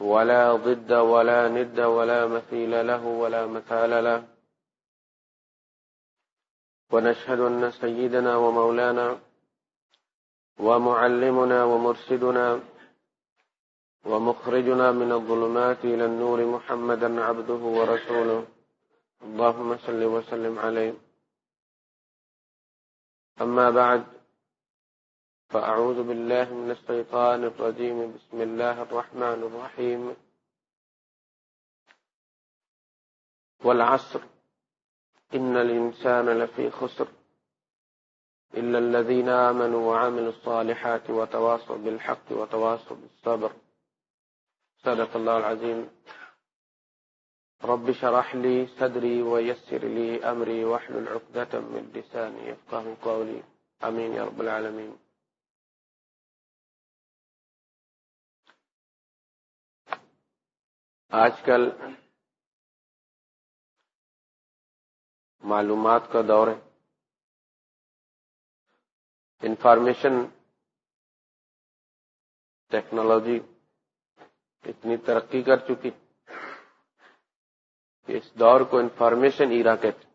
ولا ضد ولا ند ولا مثيل له ولا مثال له. ونشهد أن سيدنا ومولانا ومعلمنا ومرشدنا ومخرجنا من الظلمات إلى النور محمدا عبده ورسوله. اللهم صل وسلم عليه. أما بعد فأعوذ بالله من الشيطان الرجيم. بسم الله الرحمن الرحيم. والعصر. إن الإنسان لفي خسر. إلا الذين آمنوا وعملوا الصالحات وتواصوا بالحق وتواصوا بالصبر. صدق الله العظيم. رب شرح لي صدري ويسر لي أمري وحل العقدة من لساني يفقه قولي. أمين يا رب العالمين. آج کل معلومات کا دور ہے۔ انفارمیشن ٹیکنالوجی اتنی ترقی کر چکی۔ کہ اس دور کو انفارمیشن ایرا کہتے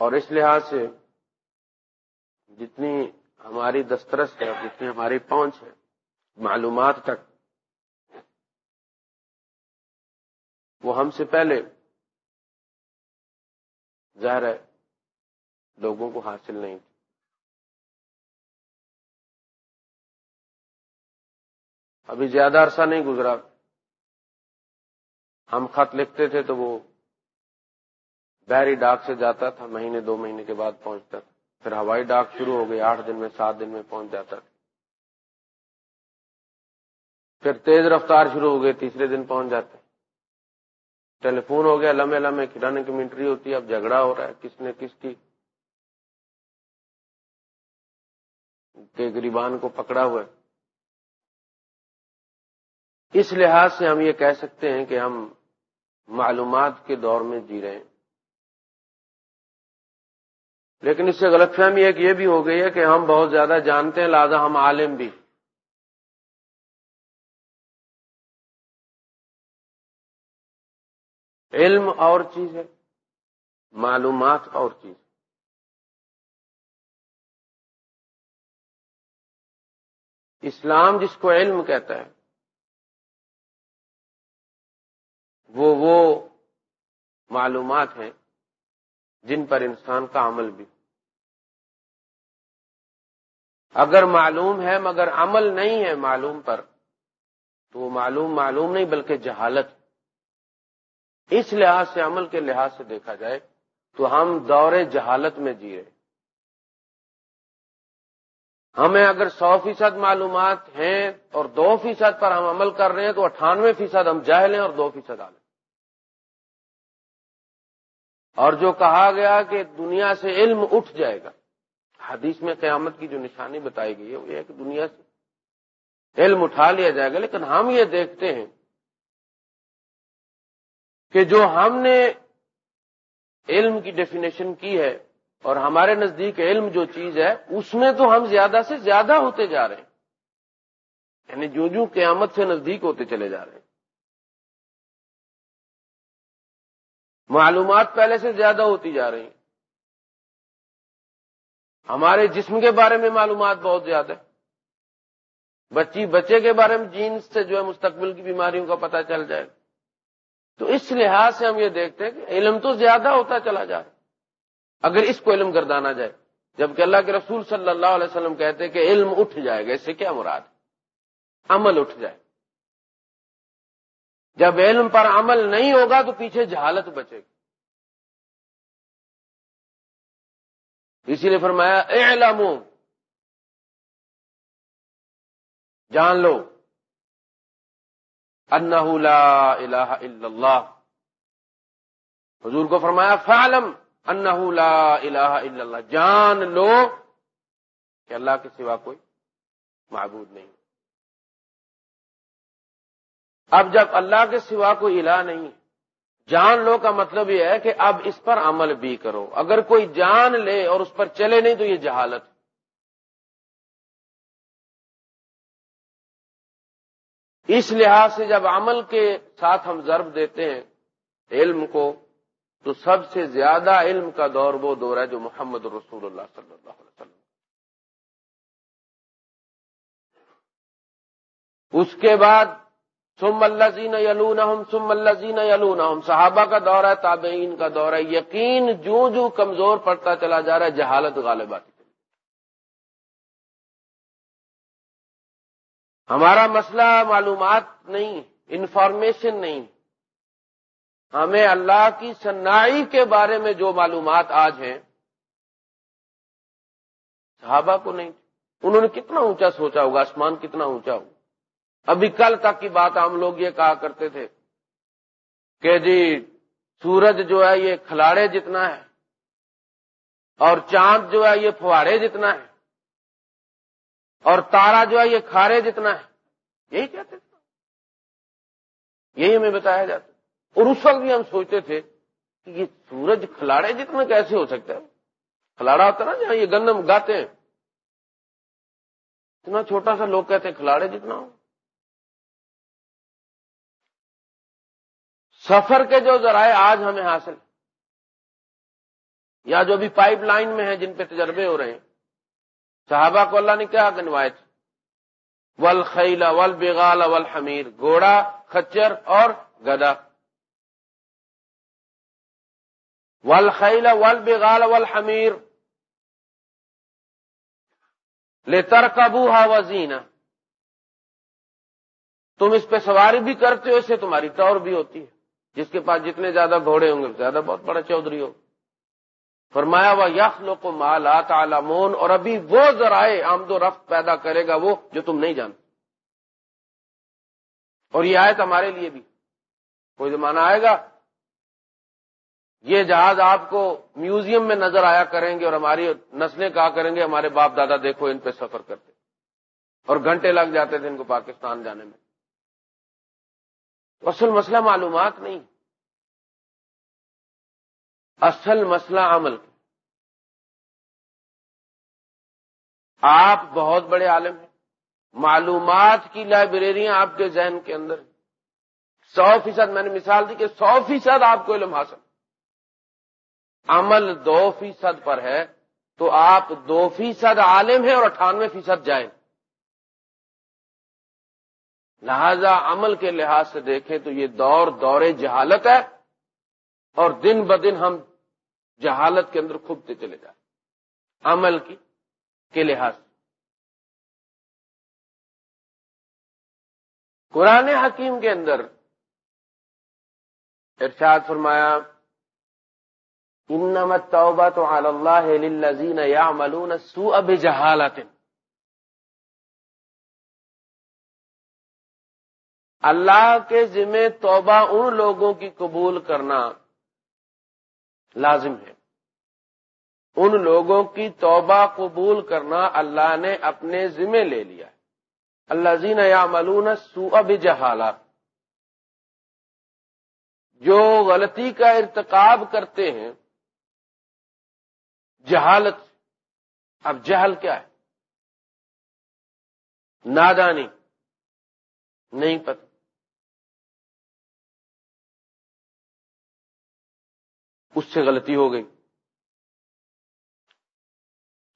اور اس لحاظ سے جتنی ہماری دسترس ہے جتنی ہماری پہنچ ہے، معلومات تک۔ وہ ہم سے پہلے ظاہر ہے، لوگوں کو حاصل نہیں۔ تھی ابھی زیادہ عرصہ نہیں گزرا۔ ہم خط لکھتے تھے تو وہ بحری ڈاک سے جاتا تھا، مہینے، دو مہینے کے بعد پہنچتا تھا۔ پھر ہوائی ڈاک شروع ہو گئی، آٹھ دن میں، سات دن میں پہنچ جاتا تھا۔ پھر تیز رفتار شروع ہو گئی، تیسرے دن پہنچ جاتے ٹیلی فون ہو گیا، لمحے لمحے کھلانے کی منٹری ہوتی ہے، اب جھگڑا ہو رہا ہے، کس نے کس کی۔ کہ گریبان کو پکڑا ہوا ہے۔ اس لحاظ سے ہم یہ کہہ سکتے ہیں کہ ہم معلومات کے دور میں جی رہے ہیں۔ لیکن اس سے غلط فہمی ایک یہ بھی ہو گئی ہے کہ ہم بہت زیادہ جانتے ہیں، لہذا ہم عالم بھی۔ علم اور چیز ہے، معلومات اور چیز۔ اسلام جس کو علم کہتا ہے، وہ وہ معلومات ہیں۔ جن پر انسان کا عمل بھی۔ اگر معلوم ہے مگر عمل نہیں ہے معلوم پر، تو وہ معلوم معلوم نہیں بلکہ جہالت۔ اس لحاظ سے عمل کے لحاظ سے دیکھا جائے تو ہم دور جہالت میں جی رہے ہمیں اگر سو فیصد معلومات ہیں اور دو فیصد پر ہم عمل کر رہے ہیں تو اٹھانوے فیصد ہم جاہل ہیں اور دو فیصد عالم اور جو کہا گیا کہ دنیا سے علم اٹھ جائے گا۔ حدیث میں قیامت کی جو نشانی بتائی گئی ہے وہ یہ کہ دنیا سے علم اٹھا لیا جائے گا، لیکن ہم یہ دیکھتے ہیں کہ جو ہم نے علم کی ڈیفینیشن کی ہے اور ہمارے نزدیک علم جو چیز ہے، اس میں تو ہم زیادہ سے زیادہ ہوتے جا رہے ہیں۔ یعنی جو جو قیامت سے نزدیک ہوتے چلے جا رہے ہیں۔ معلومات پہلے سے زیادہ ہوتی جا رہی ہیں۔ ہمارے جسم کے بارے میں معلومات بہت زیادہ ہے بچی بچے کے بارے میں جینس سے جو ہے مستقبل کی بیماریوں کا پتہ چل جائے۔ تو اس لحاظ سے ہم یہ دیکھتے ہیں کہ علم تو زیادہ ہوتا چلا جا رہا اگر اس کو علم گردانا جائے، جبکہ اللہ کے رسول صلی اللہ علیہ وسلم کہتے کہ علم اٹھ جائے گا، اس سے کیا مراد عمل اٹھ جائے۔ جب علم پر عمل نہیں ہوگا تو پیچھے جہالت بچے گی۔ اسی لیے فرمایا اعلموا جان لو۔ انہ لا الہ الا اللہ۔ حضور کو فرمایا، فعلم انہ لا الہ الا اللہ۔ جان لو کہ اللہ کے سوا کوئی معبود نہیں۔ اب جب اللہ کے سوا کوئی الہ نہیں، جان لو کا مطلب یہ ہے کہ اب اس پر عمل بھی کرو۔ اگر کوئی جان لے اور اس پر چلے نہیں تو یہ جہالت اس لحاظ سے جب عمل کے ساتھ ہم ضرب دیتے ہیں علم کو، تو سب سے زیادہ علم کا دور وہ دور ہے جو محمد رسول اللہ صلی اللہ علیہ وسلم۔ اس کے بعد سم اللہ زین یلون سم اللہ زین یلون صحابہ کا دور ہے، تابعین کا دور ہے۔ یقین جو جو کمزور پڑتا چلا جا رہا ہے، جہالت غالب آتی ہمارا مسئلہ معلومات نہیں، انفارمیشن نہیں۔ ہمیں اللہ کی سنائی کے بارے میں جو معلومات آج ہیں، صحابہ کو نہیں۔ انہوں نے کتنا اونچا سوچا ہوگا، آسمان کتنا اونچا ہوگا؟ ابھی کل تک کی بات ہم لوگ یہ کہا کرتے تھے کہ جی سورج جو ہے یہ کھلاڑے جتنا ہے اور چاند جو ہے یہ فوارے جتنا ہے اور تارا جو ہے یہ کھارے جتنا ہے، یہی کہتے تھے۔ یہی ہمیں بتایا جاتا اور اس وقت بھی ہم سوچتے تھے کہ یہ سورج کھلاڑے جتنا کیسے ہو سکتا ہے؟ کھلاڑا ہوتا نا جہاں یہ گندم گاتے ہیں۔ اتنا چھوٹا سا لوگ کہتے ہیں کھلاڑے جتنا ہو۔ سفر کے جو ذرائع آج ہمیں حاصل یا جو بھی پائپ لائن میں ہیں جن پہ تجربے ہو رہے ہیں، صحابہ کو اللہ نے کیا گنوائے تھے ول خیلا ول بیگال ول حمیر گھوڑا کچر اور گدا ول خیلا ول بیگال ول حمیر لے تر کبو ہا وزینا تم اس پہ سواری بھی کرتے ہو اسے تمہاری ٹور بھی ہوتی ہے۔ جس کے پاس جتنے زیادہ گھوڑے ہوں گے، زیادہ بہت بڑا چودھری ہوگا فرمایا ہوا یخ لو کو مالا تالمون اور ابھی وہ ذرائع آمد و رفت پیدا کرے گا وہ جو تم نہیں جانتے۔ اور یہ آیت ہمارے لیے بھی۔ کوئی زمانہ آئے گا، یہ جہاز آپ کو میوزیم میں نظر آیا کریں گے اور ہماری نسلیں کہا کریں گے، ہمارے باپ دادا دیکھو ان پہ سفر کرتے۔ اور گھنٹے لگ جاتے تھے ان کو پاکستان جانے میں۔ اصل مسئلہ معلومات نہیں۔ اصل مسئلہ عمل آپ بہت بڑے عالم ہیں۔ معلومات کی لائبریریاں آپ کے ذہن کے اندر سو فیصد میں نے مثال دی کہ سو فیصد آپ کو علم حاصل۔ عمل دو فیصد پر ہے تو آپ دو فیصد عالم ہیں اور اٹھانوے فیصد جائیں۔ لہذا عمل کے لحاظ سے دیکھیں تو یہ دور دور جہالت ہے اور دن بدن ہم جہالت کے اندر کھبتے چلے جائیں عمل کی کے لحاظ قرآن حکیم کے اندر ارشاد فرمایا، انما توبہ تو اللہ للذین یعملون السوء بجہالت۔ اللہ کے ذمہ توبہ ان لوگوں کی قبول کرنا لازم ہے۔ ان لوگوں کی توبہ قبول کرنا اللہ نے اپنے ذمہ لے لیا۔ اللہ زین یا ملون سو اب جو غلطی کا ارتقاب کرتے ہیں، جہالت اب جہل کیا ہے؟ نادانی۔ نہیں پتہ۔ اس سے غلطی ہو گئی۔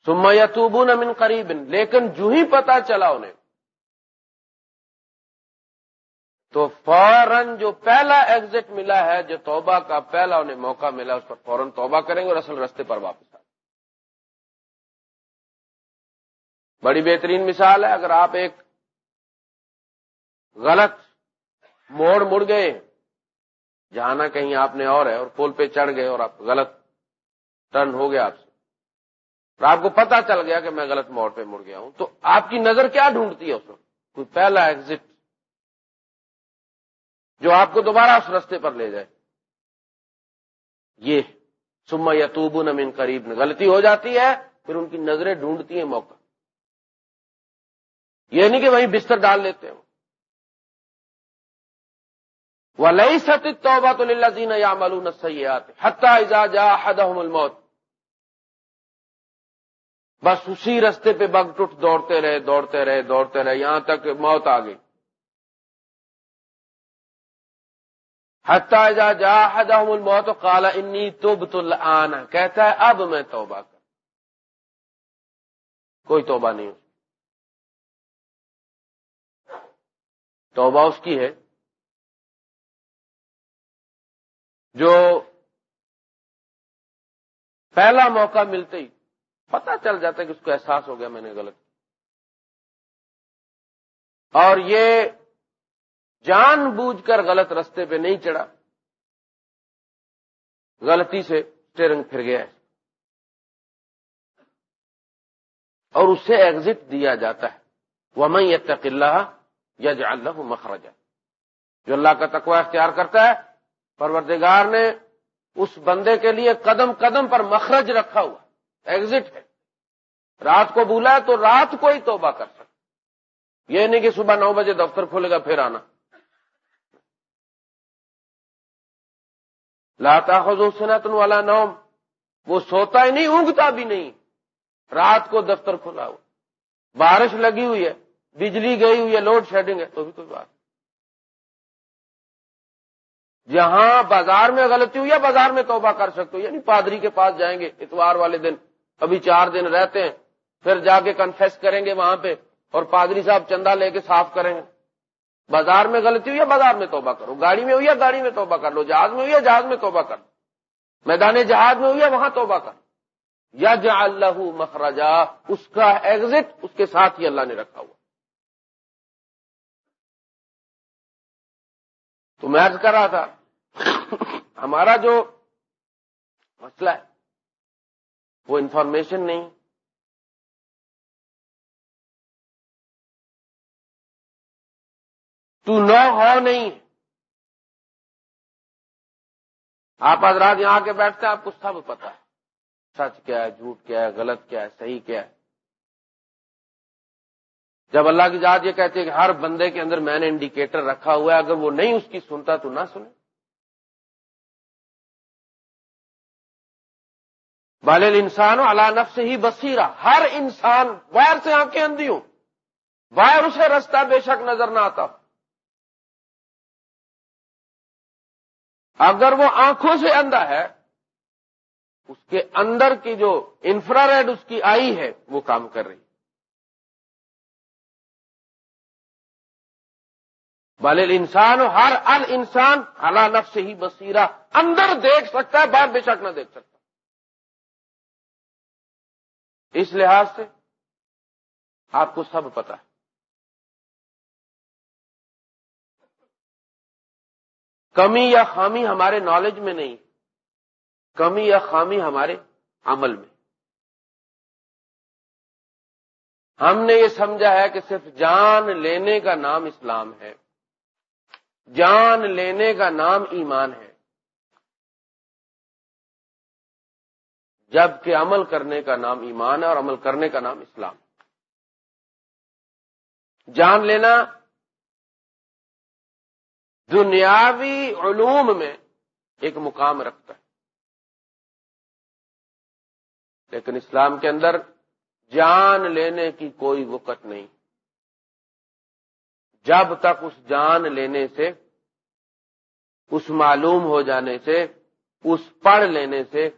سما یا من قریب، لیکن جو ہی پتا چلا انہیں، تو فوراً جو پہلا ایگزٹ ملا ہے، جو توبہ کا پہلا انہیں موقع ملا، اس پر فوراً توبہ کریں گے اور اصل رستے پر واپس آئیں۔ بڑی بہترین مثال ہے، اگر آپ ایک غلط موڑ مڑ گئے جہانا کہیں آپ نے اور ہے اور پول پہ چڑھ گئے اور آپ غلط ٹرن ہو گیا آپ سے۔ اور آپ کو پتا چل گیا کہ میں غلط موڑ پہ مڑ گیا ہوں۔ تو آپ کی نظر کیا ڈھونڈتی ہے اس وقت؟ کوئی پہلا ایگزٹ جو آپ کو دوبارہ اس رستے پر لے جائے۔ یہ سما یتوب نمین قریب میں غلطی ہو جاتی ہے، پھر ان کی نظریں ڈھونڈتی ہیں موقع۔ یہ نہیں کہ وہیں بستر ڈال لیتے ہیں وہ لئی ستی توبہ تو زین یا ملون صحیح آتے حتہ جا الموت۔ بس اسی رستے پہ بگ ٹوٹ، دوڑتے رہے دوڑتے رہے دوڑتے رہے، یہاں تک موت آ گئی۔ حتہ جا جا الموت کالا انی تب تل کہتا ہے، اب میں توبہ کر کوئی توبہ نہیں توبہ اس کی ہے جو پہلا موقع ملتے ہی پتا چل جاتا ہے کہ اس کو احساس ہو گیا میں نے غلط اور یہ جان بوجھ کر غلط رستے پہ نہیں چڑھا، غلطی سے اسٹیئرنگ پھر گیا ہے۔ اور اسے ایگزٹ دیا جاتا ہے۔ وہ میں یہ تقلّہ یا جو اللہ مخرجہ جو اللہ کا تقوی اختیار کرتا ہے پروردگار نے اس بندے کے لیے قدم قدم پر مخرج رکھا ہوا ایگزٹ ہے۔ رات کو بولا ہے تو رات کو ہی توبہ کر سکتا۔ یہ نہیں کہ صبح نو بجے دفتر کھولے گا پھر آنا۔ لاتا خزو سنتن والا نوم۔ وہ سوتا ہی نہیں، اونگتا بھی نہیں۔ رات کو دفتر کھلا ہوا۔ بارش لگی ہوئی ہے، بجلی گئی ہوئی ہے، لوڈ شیڈنگ ہے، تو بھی کوئی بات جہاں بازار میں غلطی ہوئی ہے بازار میں توبہ کر سکتے ہو؟ یعنی پادری کے پاس جائیں گے، اتوار والے دن۔ ابھی چار دن رہتے ہیں، پھر جا کے کنفیس کریں گے وہاں پہ اور پادری صاحب چندہ لے کے صاف کریں گے۔ بازار میں غلطی ہوئی ہے بازار میں توبہ کرو؟ گاڑی میں ہوئی ہے گاڑی میں توبہ کر لو؟ جہاز میں ہوئی ہے جہاز میں توبہ کر لو؟ میدان جہاز میں ہوئی ہے وہاں توبہ کر یا جا اللہ مخرجا، اس کا ایگزٹ اس کے ساتھ ہی اللہ نے رکھا ہوا۔ تو میں عرض کر رہا تھا ہمارا جو مسئلہ ہے، وہ انفارمیشن نہیں۔ ٹو نو ہو نہیں۔ آپ حضرات یہاں آ کے بیٹھتے ہیں، آپ کو سب پتا ہے۔ سچ کیا ہے، جھوٹ کیا ہے، غلط کیا ہے، صحیح کیا ہے۔ جب اللہ کی ذات یہ کہتے ہیں کہ ہر بندے کے اندر میں نے انڈیکیٹر رکھا ہوا ہے، اگر وہ نہیں اس کی سنتا تو نہ سنے۔ بال انسان اللہ نفس ہی بسیرا ہر انسان وائر سے آنکھیں اندھی ہوں۔ وائر اسے رستہ بے شک نظر نہ آتا۔ اگر وہ آنکھوں سے اندھا ہے، اس کے اندر کی جو انفرا ریڈ اس کی آئی ہے، وہ کام کر رہی۔ بال انسان ہر ال انسان اللہ نفس ہی بسیرا اندر دیکھ سکتا ہے، باہر بے شک نہ دیکھ سکتا۔ اس لحاظ سے آپ کو سب پتا ہے۔ کمی یا خامی ہمارے نالج میں نہیں، کمی یا خامی ہمارے عمل میں۔ ہم نے یہ سمجھا ہے کہ صرف جان لینے کا نام اسلام ہے۔ جان لینے کا نام ایمان ہے۔ جبکہ عمل کرنے کا نام ایمان ہے اور عمل کرنے کا نام اسلام۔ جان لینا، دنیاوی علوم میں ایک مقام رکھتا ہے۔ لیکن اسلام کے اندر جان لینے کی کوئی وقت نہیں۔ جب تک اس جان لینے سے، اس معلوم ہو جانے سے، اس پڑھ لینے سے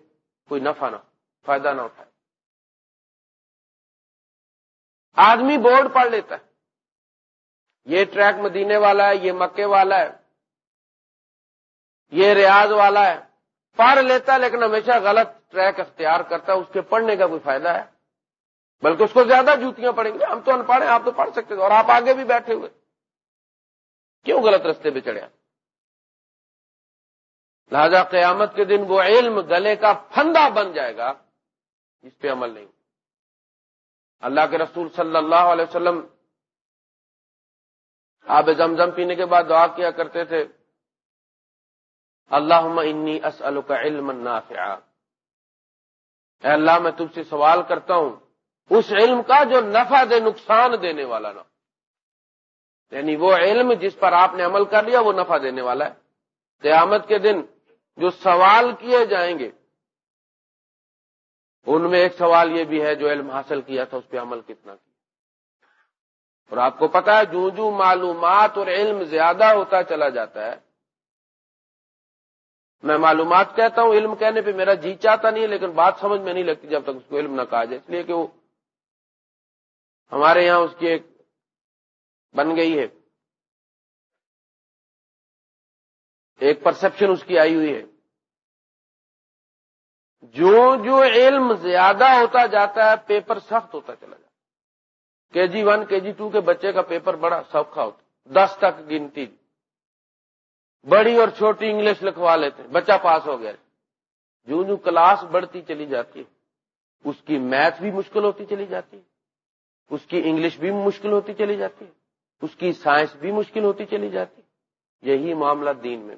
کوئی نفع نہ فائدہ نہ اٹھائے۔ آدمی بورڈ پڑھ لیتا ہے۔ یہ ٹریک مدینے والا ہے، یہ مکے والا ہے، یہ ریاض والا ہے۔ پڑھ لیتا ہے لیکن ہمیشہ غلط ٹریک اختیار کرتا ہے، اس کے پڑھنے کا کوئی فائدہ ہے؟ بلکہ اس کو زیادہ جوتیاں پڑیں گے۔ ہم تو ان پڑھے، آپ تو پڑھ سکتے تھے اور آپ آگے بھی بیٹھے ہوئے۔ کیوں غلط رستے پہ چڑھے لہذا قیامت کے دن وہ علم گلے کا پھندا بن جائے گا، جس پہ عمل نہیں۔ اللہ کے رسول صلی اللہ علیہ وسلم آپ زمزم پینے کے بعد دعا کیا کرتے تھے اللہ انی اسل کا علم نافع اے اللہ، میں تم سے سوال کرتا ہوں، اس علم کا جو نفع دے، نقصان دینے والا نہ یعنی وہ علم جس پر آپ نے عمل کر لیا، وہ نفع دینے والا ہے۔ قیامت کے دن جو سوال کیے جائیں گے، ان میں ایک سوال یہ بھی ہے جو علم حاصل کیا تھا، اس پہ عمل کتنا کیا۔ اور آپ کو پتا ہے، جو جو معلومات اور علم زیادہ ہوتا چلا جاتا ہے، میں معلومات کہتا ہوں، علم کہنے پہ میرا جی چاہتا نہیں ہے، لیکن بات سمجھ میں نہیں لگتی جب تک اس کو علم نہ کہا جائے۔ اس لیے کہ وہ ہمارے یہاں اس کی ایک بن گئی ہے۔ ایک پرسپشن اس کی آئی ہوئی ہے۔ جو جو علم زیادہ ہوتا جاتا ہے پیپر سخت ہوتا چلا جاتا کے جی ون کے جی ٹو کے بچے کا پیپر بڑا سوکھا ہوتا دس تک گنتی۔ بڑی اور چھوٹی انگلش لکھوا لیتے بچہ پاس ہو گیا۔ جو جو کلاس بڑھتی چلی جاتی ہے، اس کی میتھ بھی مشکل ہوتی چلی جاتی ہے۔ اس کی انگلش بھی مشکل ہوتی چلی جاتی ہے۔ اس کی سائنس بھی مشکل ہوتی چلی جاتی ہے۔ یہی معاملہ دین میں۔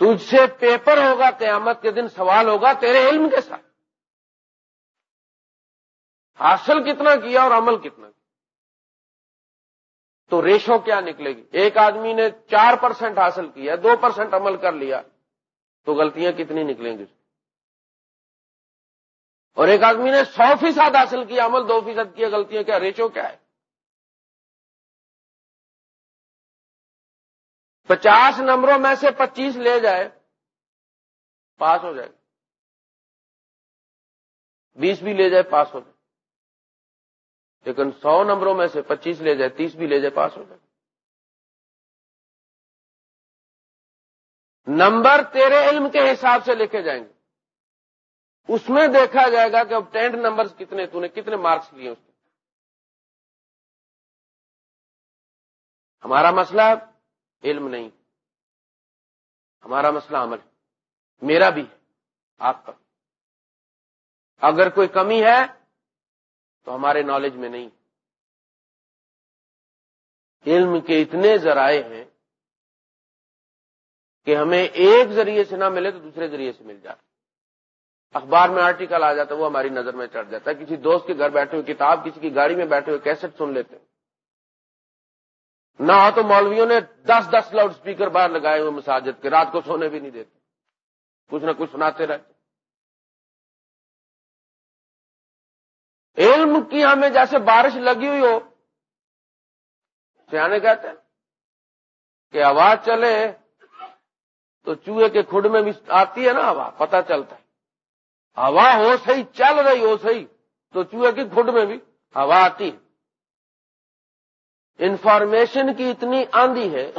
تجھ سے پیپر ہوگا، قیامت کے دن سوال ہوگا تیرے علم کے ساتھ۔ حاصل کتنا کیا اور عمل کتنا کیا۔ تو ریشو کیا نکلے گی؟ ایک آدمی نے چار پرسینٹ حاصل کیا، دو پرسینٹ عمل کر لیا، تو غلطیاں کتنی نکلیں گی؟ اور ایک آدمی نے سو فیصد حاصل کیا، عمل دو فیصد کیا، غلطیاں کیا، ریشو کیا ہے؟ پچاس نمبروں میں سے پچیس لے جائے، پاس ہو جائے۔ بیس بھی لے جائے، پاس ہو جائے۔ لیکن سو نمبروں میں سے پچیس لے جائے، تیس بھی لے جائے، پاس ہو جائے۔ نمبر تیرے علم کے حساب سے لکھے جائیں گے۔ اس میں دیکھا جائے گا کہ اب ٹینٹ نمبر کتنے، تو نے کتنے مارکس لیے اس کے ہمارا مسئلہ علم نہیں۔ ہمارا مسئلہ عمل میرا بھی ہے۔ آپ کا اگر کوئی کمی ہے تو ہمارے نالج میں نہیں۔ علم کے اتنے ذرائع ہیں کہ ہمیں ایک ذریعے سے نہ ملے تو دوسرے ذریعے سے مل جاتا۔ اخبار میں آرٹیکل آ جاتا ہے وہ ہماری نظر میں چڑھ جاتا۔ ہے کسی دوست کے گھر بیٹھے ہوئے، کتاب کسی کی گاڑی میں بیٹھے ہوئے کیسٹ سن لیتے ہیں۔ نہ ہو تو مولویوں نے دس دس لاؤڈ اسپیکر باہر لگائے ہوئے مساجد کے، رات کو سونے بھی نہیں دیتے۔ کچھ نہ کچھ سناتے رہتے۔ علم کی ہمیں جیسے بارش لگی ہوئی ہو، سیانے کہتے ہیں کہ آواز چلے تو چوہے کے کھڈ میں بھی آتی ہے نا ہوا پتا چلتا ہے۔ ہوا ہو صحیح، چل رہی ہو صحیح، تو چوہے کی کھڈ میں بھی ہوا آتی ہے۔ انفارمیشن کی اتنی آندھی ہے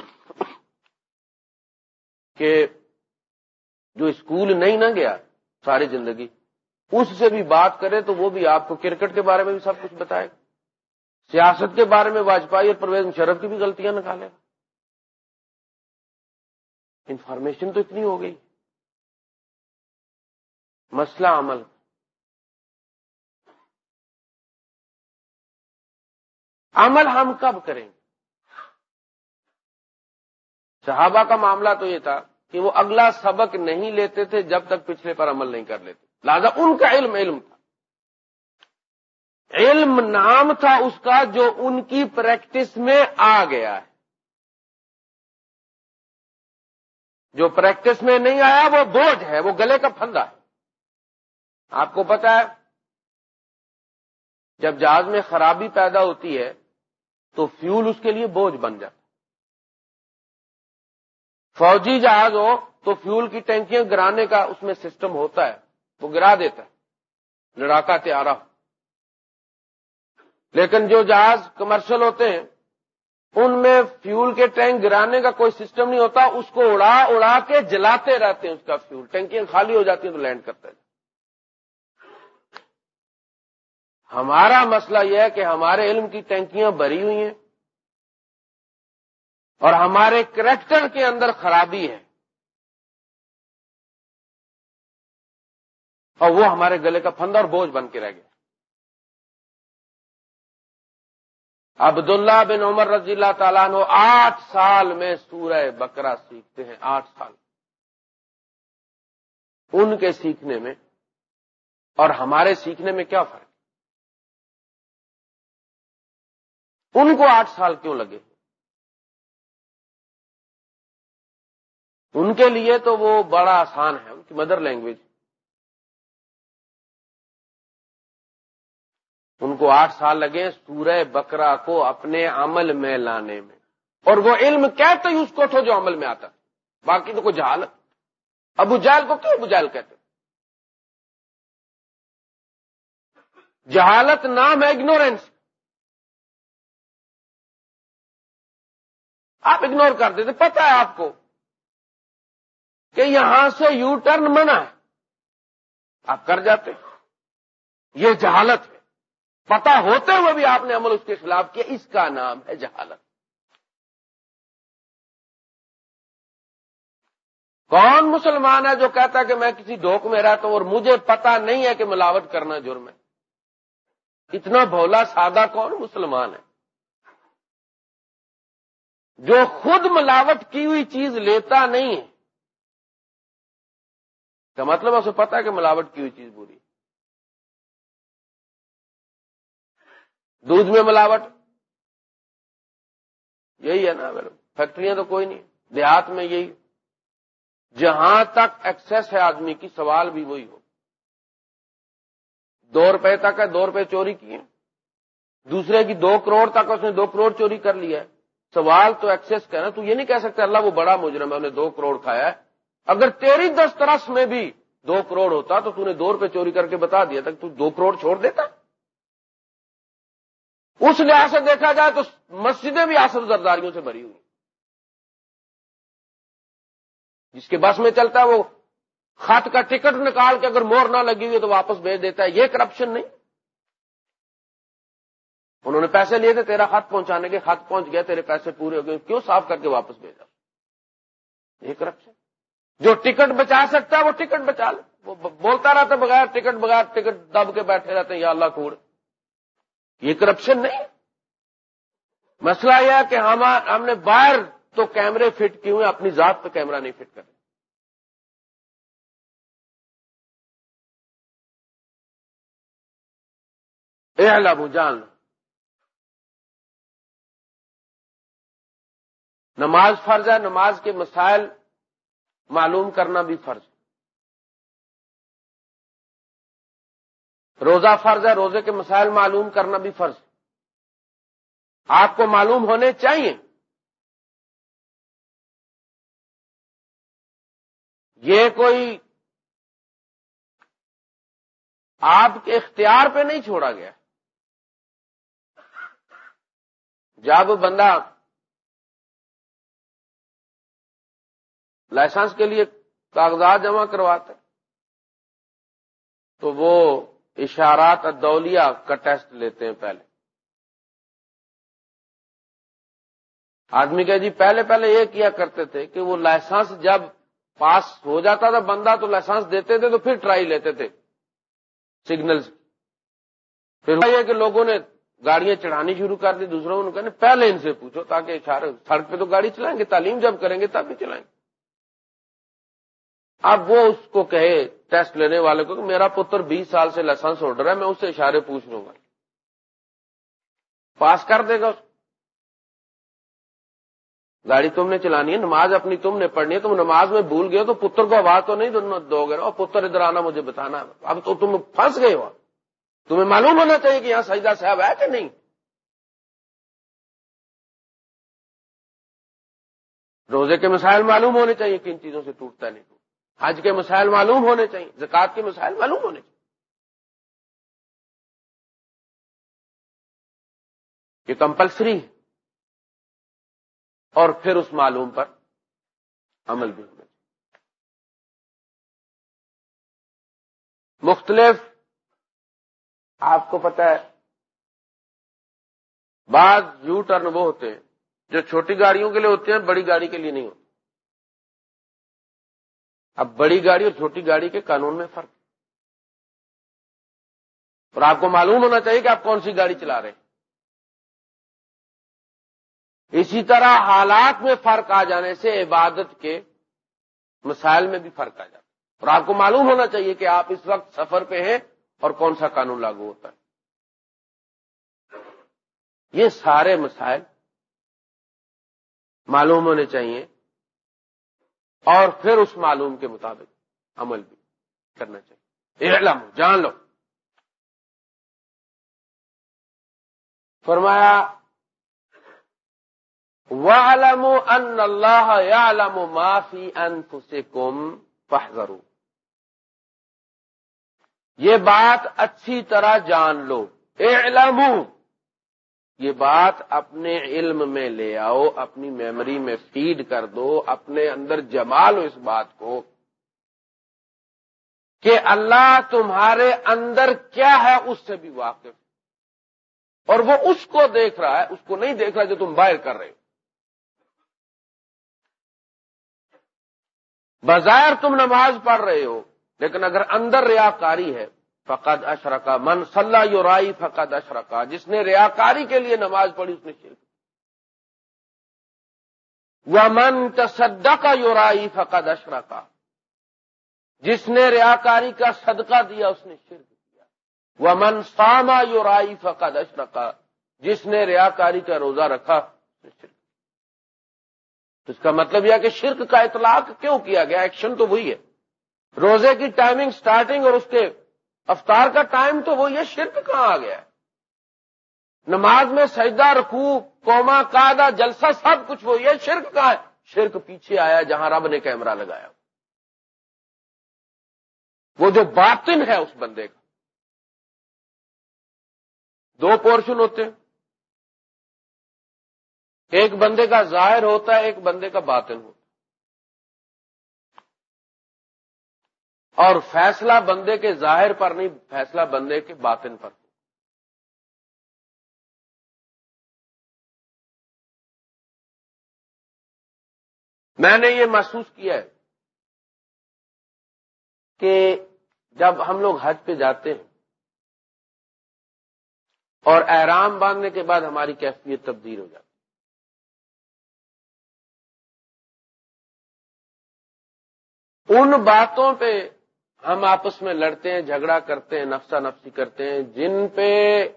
کہ جو اسکول نہیں نہ گیا ساری زندگی، اس سے بھی بات کرے تو وہ بھی آپ کو کرکٹ کے بارے میں بھی سب کچھ بتائے۔ گا سیاست کے بارے میں واجپئی اور پرویز مشرف کی بھی غلطیاں نکالے۔ گا انفارمیشن تو اتنی ہو گئی۔ مسئلہ عمل۔ عمل ہم کب کریں گے؟ صحابہ کا معاملہ تو یہ تھا کہ وہ اگلا سبق نہیں لیتے تھے جب تک پچھلے پر عمل نہیں کر لیتے۔ لہذا ان کا علم علم تھا۔ علم نام تھا اس کا جو ان کی پریکٹس میں آ گیا ہے۔ جو پریکٹس میں نہیں آیا وہ بوجھ ہے، وہ گلے کا پھندا ہے۔ آپ کو پتا ہے جب جہاز میں خرابی پیدا ہوتی ہے، تو فیول اس کے لیے بوجھ بن جاتا فوجی جہاز ہو تو فیول کی ٹینکیاں گرانے کا اس میں سسٹم ہوتا ہے، وہ گرا دیتا ہے۔ لڑاکا تیارا ہو۔ لیکن جو جہاز کمرشل ہوتے ہیں، ان میں فیول کے ٹینک گرانے کا کوئی سسٹم نہیں ہوتا، اس کو اڑا اڑا کے جلاتے رہتے ہیں اس کا فیول۔ ٹینکیاں خالی ہو جاتی ہیں تو لینڈ کرتا ہے ہمارا مسئلہ یہ ہے کہ ہمارے علم کی ٹینکیاں بھری ہوئی ہیں اور ہمارے کریکٹر کے اندر خرابی ہے اور وہ ہمارے گلے کا پھند اور بوجھ بن کے رہ گیا۔ عبداللہ بن عمر رضی اللہ تعالیٰ نے آٹھ سال میں سورہ بکرا سیکھتے ہیں، آٹھ سال۔ ان کے سیکھنے میں اور ہمارے سیکھنے میں کیا فرق؟ ان کو آٹھ سال کیوں لگے؟ ان کے لیے تو وہ بڑا آسان ہے، ان کی مدر لینگویج۔ ان کو آٹھ سال لگے سورہ بکرا کو اپنے عمل میں لانے میں۔ اور وہ علم کہتے ہی اس کو تھو جو عمل میں آتا۔ باقی تو کوئی جہالت ابو جال کو کیوں ابو جال کہتے؟ جہالت نام ہے اگنورینس آپ اگنور کر دیتے پتا ہے آپ کو کہ یہاں سے یو ٹرن منع ہے۔ آپ کر جاتے۔ یہ جہالت ہے۔ پتا ہوتے ہوئے بھی آپ نے عمل اس کے خلاف کیا۔ اس کا نام ہے جہالت۔ کون مسلمان ہے جو کہتا ہے کہ میں کسی ڈھوک میں رہتا ہوں اور مجھے پتا نہیں ہے کہ ملاوٹ کرنا جرم ہے۔ اتنا بھولا سادہ کون مسلمان ہے؟ جو خود ملاوٹ کی ہوئی چیز لیتا نہیں ہے۔ کا مطلب اسے پتا ہے کہ ملاوٹ کی ہوئی چیز بری؟ دودھ میں ملاوٹ۔ یہی ہے نا فیکٹریاں تو کوئی نہیں، دیہات میں یہی۔ جہاں تک ایکسس ہے آدمی کی، سوال بھی وہی ہو۔ دو روپے تک ہے، دو روپے چوری کیے۔ دوسرے کی دو کروڑ تک اس نے دو کروڑ چوری کر لیا ہے۔ سوال تو ایکسس کا نا تو یہ نہیں کہہ سکتا اللہ وہ بڑا مجرم ہے، انہیں دو کروڑ کھایا ہے۔ اگر تیری دس ترس میں بھی دو کروڑ ہوتا تو تو نے دو روپے چوری کر کے بتا دیا تھا تو دو کروڑ چھوڑ دیتا۔ اس لحاظ سے دیکھا جائے تو مسجدیں بھی آسر زرداریوں سے بھری ہوئی۔ جس کے بس میں چلتا ہے وہ خط کا ٹکٹ نکال کے اگر مور نہ لگی ہوئی تو واپس بھیج دیتا ہے۔ یہ کرپشن نہیں۔ انہوں نے پیسے لیے تھے، تیرا خط پہنچانے کے خط پہنچ گیا، تیرے پیسے پورے ہو گئے، کیوں صاف کر کے واپس بھیجا؟ یہ کرپشن جو ٹکٹ بچا سکتا ہے، وہ ٹکٹ بچا لے۔ وہ بولتا رہتا بغیر ٹکٹ بغیر ٹکٹ دب کے بیٹھے رہتے ہیں، یا اللہ کوڑ۔ یہ کرپشن نہیں مسئلہ یہ ہے کہ ہم نے باہر تو کیمرے فٹ کیے ہوئے اپنی ذات پہ کیمرہ نہیں فٹ کرے ابو جان نماز فرض ہے، نماز کے مسائل معلوم کرنا بھی فرض روزہ فرض ہے، روزے کے مسائل معلوم کرنا بھی فرض آپ کو معلوم ہونے چاہیے۔ یہ کوئی آپ کے اختیار پہ نہیں چھوڑا گیا۔ جب بندہ لائسنس کے لیے کاغذات جمع کرواتے تو وہ اشارات ادولیہ کا ٹیسٹ لیتے ہیں پہلے۔ آدمی کہ جی پہلے پہلے یہ کیا کرتے تھے کہ وہ لائسنس جب پاس ہو جاتا تھا بندہ تو لائسنس دیتے تھے تو پھر ٹرائی لیتے تھے سگنل پھر یہ کہ لوگوں نے گاڑیاں چڑھانی شروع کر دی، دوسروں نے کہنے پہلے ان سے پوچھو تاکہ سڑک پہ تو گاڑی چلائیں گے، تعلیم جب کریں گے تب بھی چلائیں گے۔ اب وہ اس کو کہے ٹیسٹ لینے والے کو کہ میرا پتر بیس سال سے لائسنس ہولڈر ہے، میں اس سے اشارے پوچھ لوں گا۔ پاس کر دے گا اس گاڑی تم نے چلانی ہے، نماز اپنی تم نے پڑھنی ہے، تم نماز میں بھول گئے تو پتر کو آواز تو نہیں دو گے، اور پتر ادھر آنا، مجھے بتانا۔ اب تو تم پھنس گئے ہو۔ تمہیں معلوم ہونا چاہیے کہ یہاں سجدہ صاحب ہے کہ نہیں۔ روزے کے مسائل معلوم ہونے چاہیے کن چیزوں سے ٹوٹتا نہیں حج کے مسائل معلوم ہونے چاہیے زکات کے مسائل معلوم ہونے چاہیے۔ یہ کمپلسری ہے۔ اور پھر اس معلوم پر عمل بھی ہونا چاہیے۔ مختلف، آپ کو پتا ہے، بعض یو ٹرن وہ ہوتے ہیں جو چھوٹی گاڑیوں کے لیے ہوتے ہیں، بڑی گاڑی کے لیے نہیں ہوتے۔ اب بڑی گاڑی اور چھوٹی گاڑی کے قانون میں فرق اور آپ کو معلوم ہونا چاہیے کہ آپ کون سی گاڑی چلا رہے ہیں۔ اسی طرح حالات میں فرق آ جانے سے عبادت کے مسائل میں بھی فرق آ جاتا ہے۔ اور آپ کو معلوم ہونا چاہیے کہ آپ اس وقت سفر پہ ہیں اور کون سا قانون لاگو ہوتا ہے۔ یہ سارے مسائل معلوم ہونے چاہیے اور پھر اس معلوم کے مطابق عمل بھی کرنا چاہیے۔ علم، جان لو۔ فرمایا وَعْلَمُ أَنَّ اللَّهَ يَعْلَمُ مَا فِي أَنفُسِكُمْ فَحْذَرُوا یہ بات اچھی طرح جان لو۔ اعلموا یہ بات اپنے علم میں لے آؤ، اپنی میموری میں فیڈ کر دو، اپنے اندر جما لو اس بات کو کہ اللہ تمہارے اندر کیا ہے، اس سے بھی واقف۔ اور وہ اس کو دیکھ رہا ہے، اس کو نہیں دیکھ رہا جو تم باہر کر رہے ہو۔ بظاہر تم نماز پڑھ رہے ہو، لیکن اگر اندر ریاکاری ہے فقد اشرکا من صلاح یورائی فقد اشرکا جس نے ریاکاری کے لیے نماز پڑھی اس نے شرک وہ من تصدقہ یورائی فقد اشرکا جس نے ریاکاری کا صدقہ دیا اس نے شرک کیا۔ وہ من ساما یورائی فقد اشرکا جس نے ریاکاری کا روزہ رکھا اس نے شرک اس کا مطلب یہ کہ شرک کا اطلاق کیوں کیا گیا؟ ایکشن تو وہی ہے۔ روزے کی ٹائمنگ سٹارٹنگ اور اس کے افطار کا ٹائم تو وہ یہ شرک کہاں آ گیا؟ نماز میں سجدہ رکھو کوما قاعدہ، جلسہ، سب کچھ وہ یہ شرک کہاں ہے؟ شرک پیچھے آیا جہاں رب نے کیمرہ لگایا۔ وہ جو باطن ہے اس بندے کا۔ دو پورشن ہوتے ہیں۔ ایک بندے کا ظاہر ہوتا ہے، ایک بندے کا باطن ہوتا ہے۔ اور فیصلہ بندے کے ظاہر پر نہیں، فیصلہ بندے کے باطن پر۔ میں نے یہ محسوس کیا ہے کہ جب ہم لوگ حج پہ جاتے ہیں اور احرام باندھنے کے بعد ہماری کیفیت تبدیل ہو جاتی ان باتوں پہ ہم آپس میں لڑتے ہیں، جھگڑا کرتے ہیں، نفسا نفسی کرتے ہیں۔ جن پہ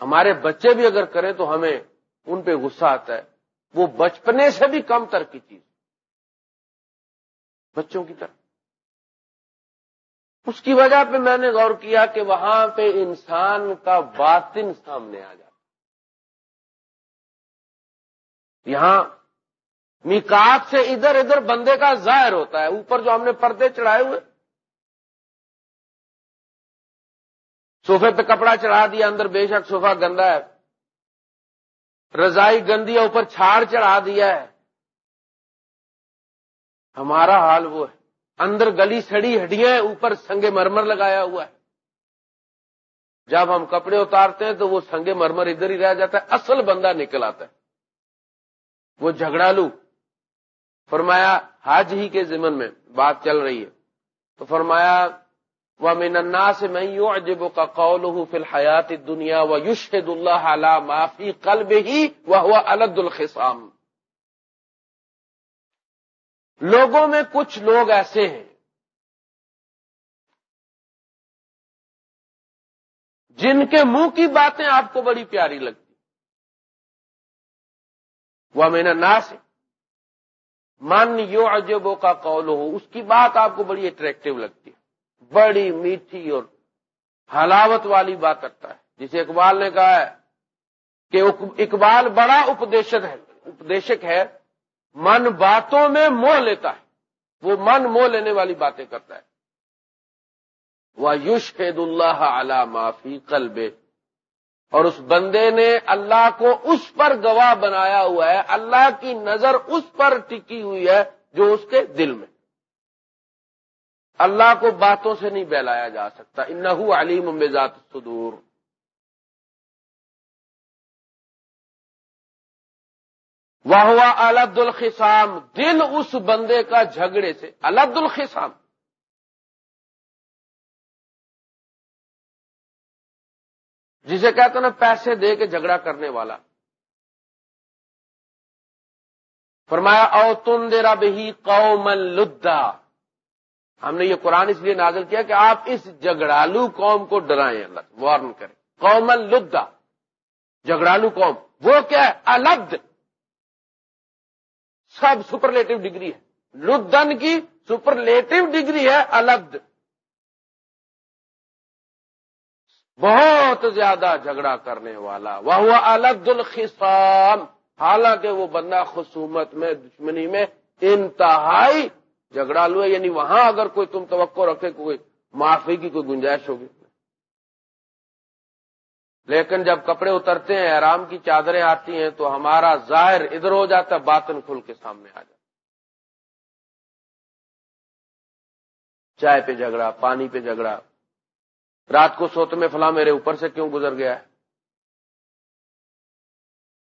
ہمارے بچے بھی اگر کریں تو ہمیں ان پہ غصہ آتا ہے۔ وہ بچپنے سے بھی کم تر کی چیز۔ بچوں کی طرح اس کی وجہ پہ میں نے غور کیا کہ وہاں پہ انسان کا باطن سامنے آ جاتا یہاں میکات سے ادھر ادھر بندے کا ظاہر ہوتا ہے، اوپر جو ہم نے پردے چڑھائے ہوئے۔ صوفے پہ کپڑا چڑھا دیا، اندر بے شک صوفہ گندا ہے۔ رضائی گندی ہے، اوپر چھاڑ چڑھا دیا ہے۔ ہمارا حال وہ ہے۔ اندر گلی سڑی ہڈیاں اوپر سنگے مرمر لگایا ہوا ہے۔ جب ہم کپڑے اتارتے ہیں تو وہ سنگے مرمر ادھر ہی رہ جاتا ہے، اصل بندہ نکل آتا ہے۔ وہ جھگڑا لو فرمایا، حج ہی کے ضمن میں بات چل رہی ہے۔ تو فرمایا وہ مینا سے میں یوں اجب کا قول ہوں فی الحیات دنیا و یوشد اللہ معافی قلب ہی وہ الد الخصام۔ لوگوں میں کچھ لوگ ایسے ہیں جن کے منہ کی باتیں آپ کو بڑی پیاری لگتی۔ وہ مینا نا سے من یو عجبوں کا قول ہو اس کی بات آپ کو بڑی اٹریکٹو لگتی ہے۔ بڑی میٹھی اور حلاوت والی بات کرتا ہے۔ جسے اقبال نے کہا ہے کہ اقبال بڑا اپدیشک ہے اپدیشک ہے۔ من باتوں میں موہ لیتا ہے۔ وہ من موہ لینے والی باتیں کرتا ہے۔ وہ یوش اللہ علی معافی قلبے اور اس بندے نے اللہ کو اس پر گواہ بنایا ہوا ہے، اللہ کی نظر اس پر ٹکی ہوئی ہے جو اس کے دل میں۔ اللہ کو باتوں سے نہیں بہلایا جا سکتا۔ انہو علیم مزات صدور واہ ہوا الد الخسام دل اس بندے کا جھگڑے سے الد الخسام جسے کہتے ہیں نا پیسے دے کے جھگڑا کرنے والا۔ فرمایا، او تن دے بہی قوم لدا۔ ہم نے یہ قرآن اس لیے نازل کیا کہ آپ اس جگڑالو قوم کو ڈرائیں، اللہ وارن کریں۔ قوم لدا۔ جگڑالو قوم۔ وہ کیا ہے؟ البد۔ سب سپرلیٹو ڈگری ہے۔ لدن کی سپرلیٹو ڈگری ہے البد۔ بہت زیادہ جھگڑا کرنے والا۔ وہ الگ الخصام۔ حالانکہ وہ بندہ خصومت میں، دشمنی میں انتہائی جھگڑا لو یعنی وہاں اگر کوئی تم توقع رکھے کوئی معافی کی کوئی گنجائش ہوگی۔ لیکن جب کپڑے اترتے ہیں آرام کی چادریں آتی ہیں، تو ہمارا ظاہر ادھر ہو جاتا ہے، باطن کھل کے سامنے آ جاتا چائے پہ جھگڑا، پانی پہ جھگڑا رات کو سوتے میں فلاں میرے اوپر سے کیوں گزر گیا ہے؟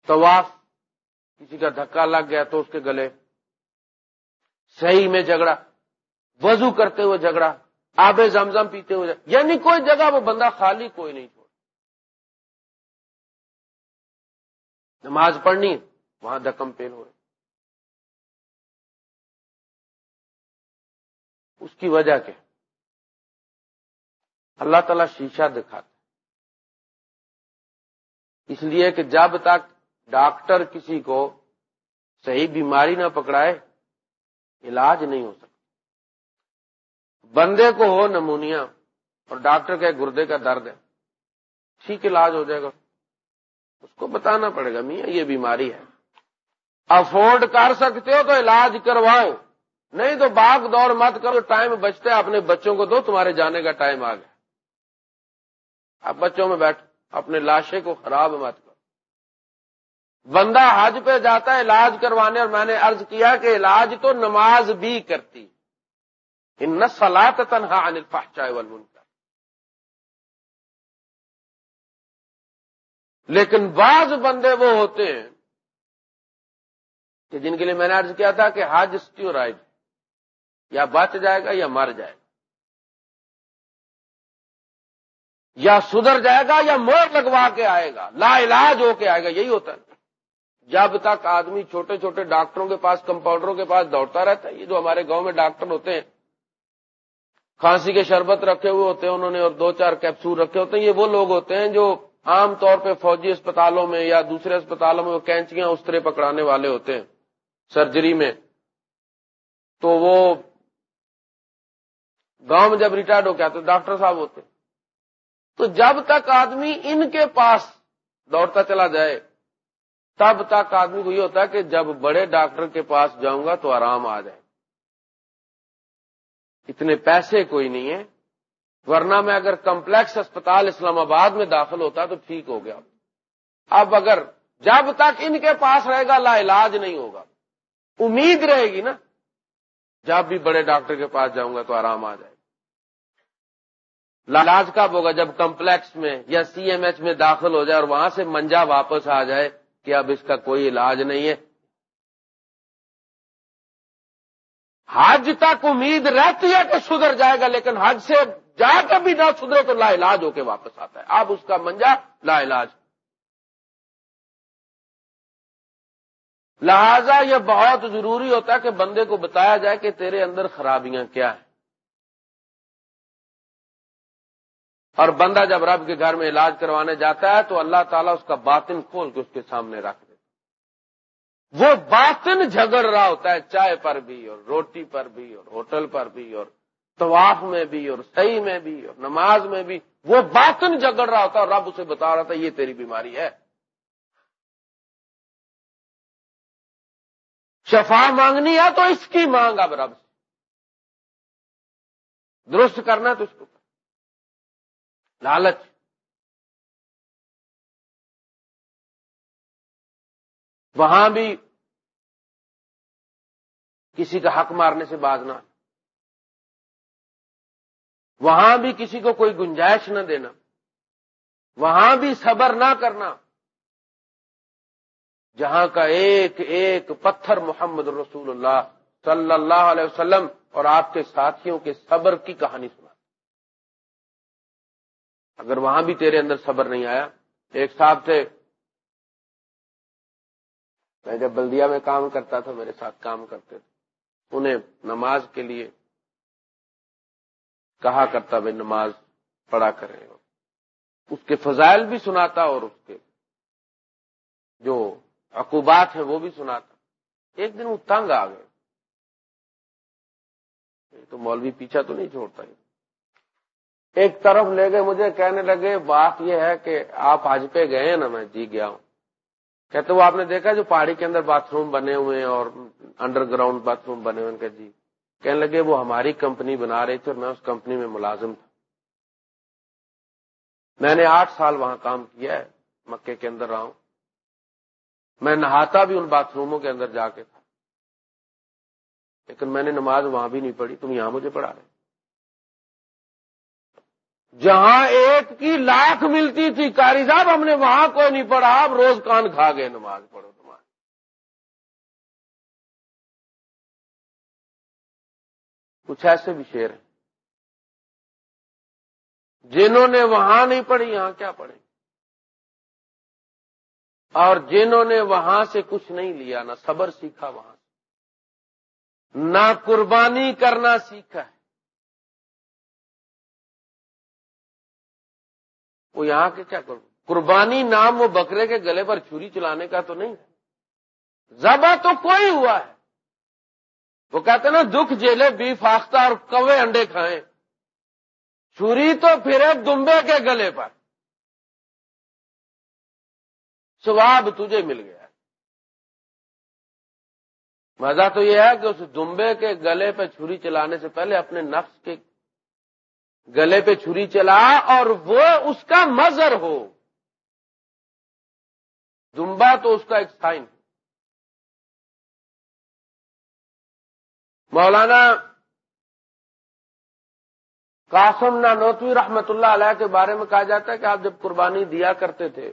طواف کسی کا دھکا لگ گیا تو اس کے گلے۔ صحیح میں جھگڑا۔ وضو کرتے ہوئے جھگڑا۔ آب زمزم پیتے ہوئے یعنی کوئی جگہ وہ بندہ خالی کوئی نہیں چھوڑ نماز پڑھنی، وہاں دکم پیل ہو رہے اس کی وجہ کیا؟ اللہ تعالی شیشہ دکھاتا اس لیے کہ جب تک ڈاکٹر کسی کو صحیح بیماری نہ پکڑائے، علاج نہیں ہو سکتا۔ بندے کو ہو نمونیا اور ڈاکٹر کے گردے کا درد ہے، ٹھیک علاج ہو جائے گا۔ اس کو بتانا پڑے گا، میاں، یہ بیماری ہے۔ افورڈ کر سکتے ہو تو علاج کرواؤ نہیں تو باغ دوڑ مت کرو، ٹائم بچتے اپنے بچوں کو دو، تمہارے جانے کا ٹائم آ گیا۔ اب بچوں میں بیٹھ اپنے لاشے کو خراب مت کرو۔ بندہ حج پہ جاتا ہے علاج کروانے اور میں نے ارض کیا کہ علاج تو نماز بھی کرتی۔ ان نسلات تنہا انل الفحشاء لیکن بعض بندے وہ ہوتے ہیں کہ جن کے لیے میں نے ارض کیا تھا کہ حج اسٹیورائڈ یا بچ جائے گا یا مر جائے گا۔ یا سدھر جائے گا یا مور لگوا کے آئے گا، لا علاج ہو کے آئے گا، یہی ہوتا ہے۔ جب تک آدمی چھوٹے چھوٹے ڈاکٹروں کے پاس، کمپاؤنڈروں کے پاس دوڑتا رہتا ہے، یہ جو ہمارے گاؤں میں ڈاکٹر ہوتے ہیں، کھانسی کے شربت رکھے ہوئے ہوتے ہیں انہوں نے اور دو چار کیپسول رکھے ہوتے ہیں، یہ وہ لوگ ہوتے ہیں جو عام طور پہ فوجی اسپتالوں میں یا دوسرے اسپتالوں میں وہ کینچیاں اس طرح پکڑانے والے ہوتے ہیں سرجری میں۔ تو وہ گاؤں میں جب ریٹائرڈ ہو گیا تو ڈاکٹر صاحب ہوتے تو جب تک آدمی ان کے پاس دوڑتا چلا جائے، تب تک آدمی کو یہ ہوتا ہے کہ جب بڑے ڈاکٹر کے پاس جاؤں گا تو آرام آ جائے۔ اتنے پیسے کوئی نہیں ہے، ورنہ میں اگر کمپلیکس اسپتال اسلام آباد میں داخل ہوتا تو ٹھیک ہو گیا۔ اب اگر جب تک ان کے پاس رہے گا، لا علاج نہیں ہوگا۔ امید رہے گی نا، جب بھی بڑے ڈاکٹر کے پاس جاؤں گا تو آرام آ جائے۔ گا علاج کب ہوگا جب کمپلیکس میں یا سی ایم ایچ میں داخل ہو جائے اور وہاں سے منجا واپس آ جائے کہ اب اس کا کوئی علاج نہیں ہے۔ حج تک امید رہتی ہے کہ سدھر جائے گا، لیکن حج سے جا کر بھی نہ سدھرے تو لا علاج ہو کے واپس آتا ہے۔ اب اس کا منجا لا علاج۔ لہذا یہ بہت ضروری ہوتا ہے کہ بندے کو بتایا جائے کہ تیرے اندر خرابیاں کیا ہیں۔ اور بندہ جب رب کے گھر میں علاج کروانے جاتا ہے تو اللہ تعالیٰ اس کا باطن کھول کے اس کے سامنے رکھ دیتا وہ باطن جھگڑ رہا ہوتا ہے، چائے پر بھی اور روٹی پر بھی اور ہوٹل پر بھی اور طواف میں بھی اور صحیح میں بھی اور نماز میں بھی۔ وہ باطن جھگڑ رہا ہوتا ہے اور رب اسے بتا رہا تھا، یہ تیری بیماری ہے۔ شفا مانگنی ہے تو اس کی مانگ اب رب سے۔ درست کرنا تو اس کو۔ لالچ۔ وہاں بھی کسی کا حق مارنے سے بازنا وہاں بھی کسی کو کوئی گنجائش نہ دینا۔ وہاں بھی صبر نہ کرنا۔ جہاں کا ایک ایک پتھر محمد رسول اللہ صلی اللہ علیہ وسلم اور آپ کے ساتھیوں کے صبر کی کہانی اگر وہاں بھی تیرے اندر صبر نہیں آیا، ایک صاحب تھے، میں جب بلدیا میں کام کرتا تھا، میرے ساتھ کام کرتے تھے۔ انہیں نماز کے لیے کہا کرتا بھائی نماز پڑھا کرے اس کے فضائل بھی سناتا اور اس کے جو عقوبات ہیں وہ بھی سناتا۔ ایک دن وہ تنگ آ گئے۔ تو مولوی پیچھا تو نہیں چھوڑتا۔ ہی ایک طرف لے گئے، مجھے کہنے لگے، بات یہ ہے کہ آپ آج پہ گئے نا، میں جی گیا ہوں۔ کہتے وہ آپ نے دیکھا جو پہاڑی کے اندر باتھ روم بنے ہوئے ہیں اور انڈر گراؤنڈ باتھ روم بنے ہوئے ہیں؟ جی۔ کہنے لگے، وہ ہماری کمپنی بنا رہی تھی اور میں اس کمپنی میں ملازم تھا۔ میں نے آٹھ سال وہاں کام کیا ہے، مکے کے اندر رہا ہوں۔ میں نہاتا بھی ان باتھ روموں کے اندر جا کے تھا۔ لیکن میں نے نماز وہاں بھی نہیں پڑھی، تم یہاں مجھے پڑھا رہے جہاں ایک کی لاکھ ملتی تھی کاری صاحب، ہم نے وہاں کوئی نہیں پڑھا، آپ روز کان کھا گئے نماز پڑھو نماز کچھ ایسے بھی شیر ہیں۔ جنہوں نے وہاں نہیں پڑھی، یہاں کیا پڑھے اور جنہوں نے وہاں سے کچھ نہیں لیا، نہ صبر سیکھا وہاں سے، نہ قربانی کرنا سیکھا ہے۔ وہ یہاں کے کیا کروں؟ قربانی نام وہ بکرے کے گلے پر چھری چلانے کا تو نہیں۔ زبا تو کوئی ہوا ہے۔ وہ کہتے نا، دکھ جیلے بی فاختہ اور کوے انڈے کھائیں۔ چھری تو پھرے دمبے کے گلے پر۔ سواب تجھے مل گیا۔ مزہ تو یہ ہے کہ اس دمبے کے گلے پہ چھری چلانے سے پہلے اپنے نفس کے گلے پہ چھری چلا اور وہ اس کا مظہر ہو۔ دمبا تو اس کا ایک سائن مولانا قاسم نانوتوی رحمت اللہ علیہ کے بارے میں کہا جاتا ہے کہ آپ جب قربانی دیا کرتے تھے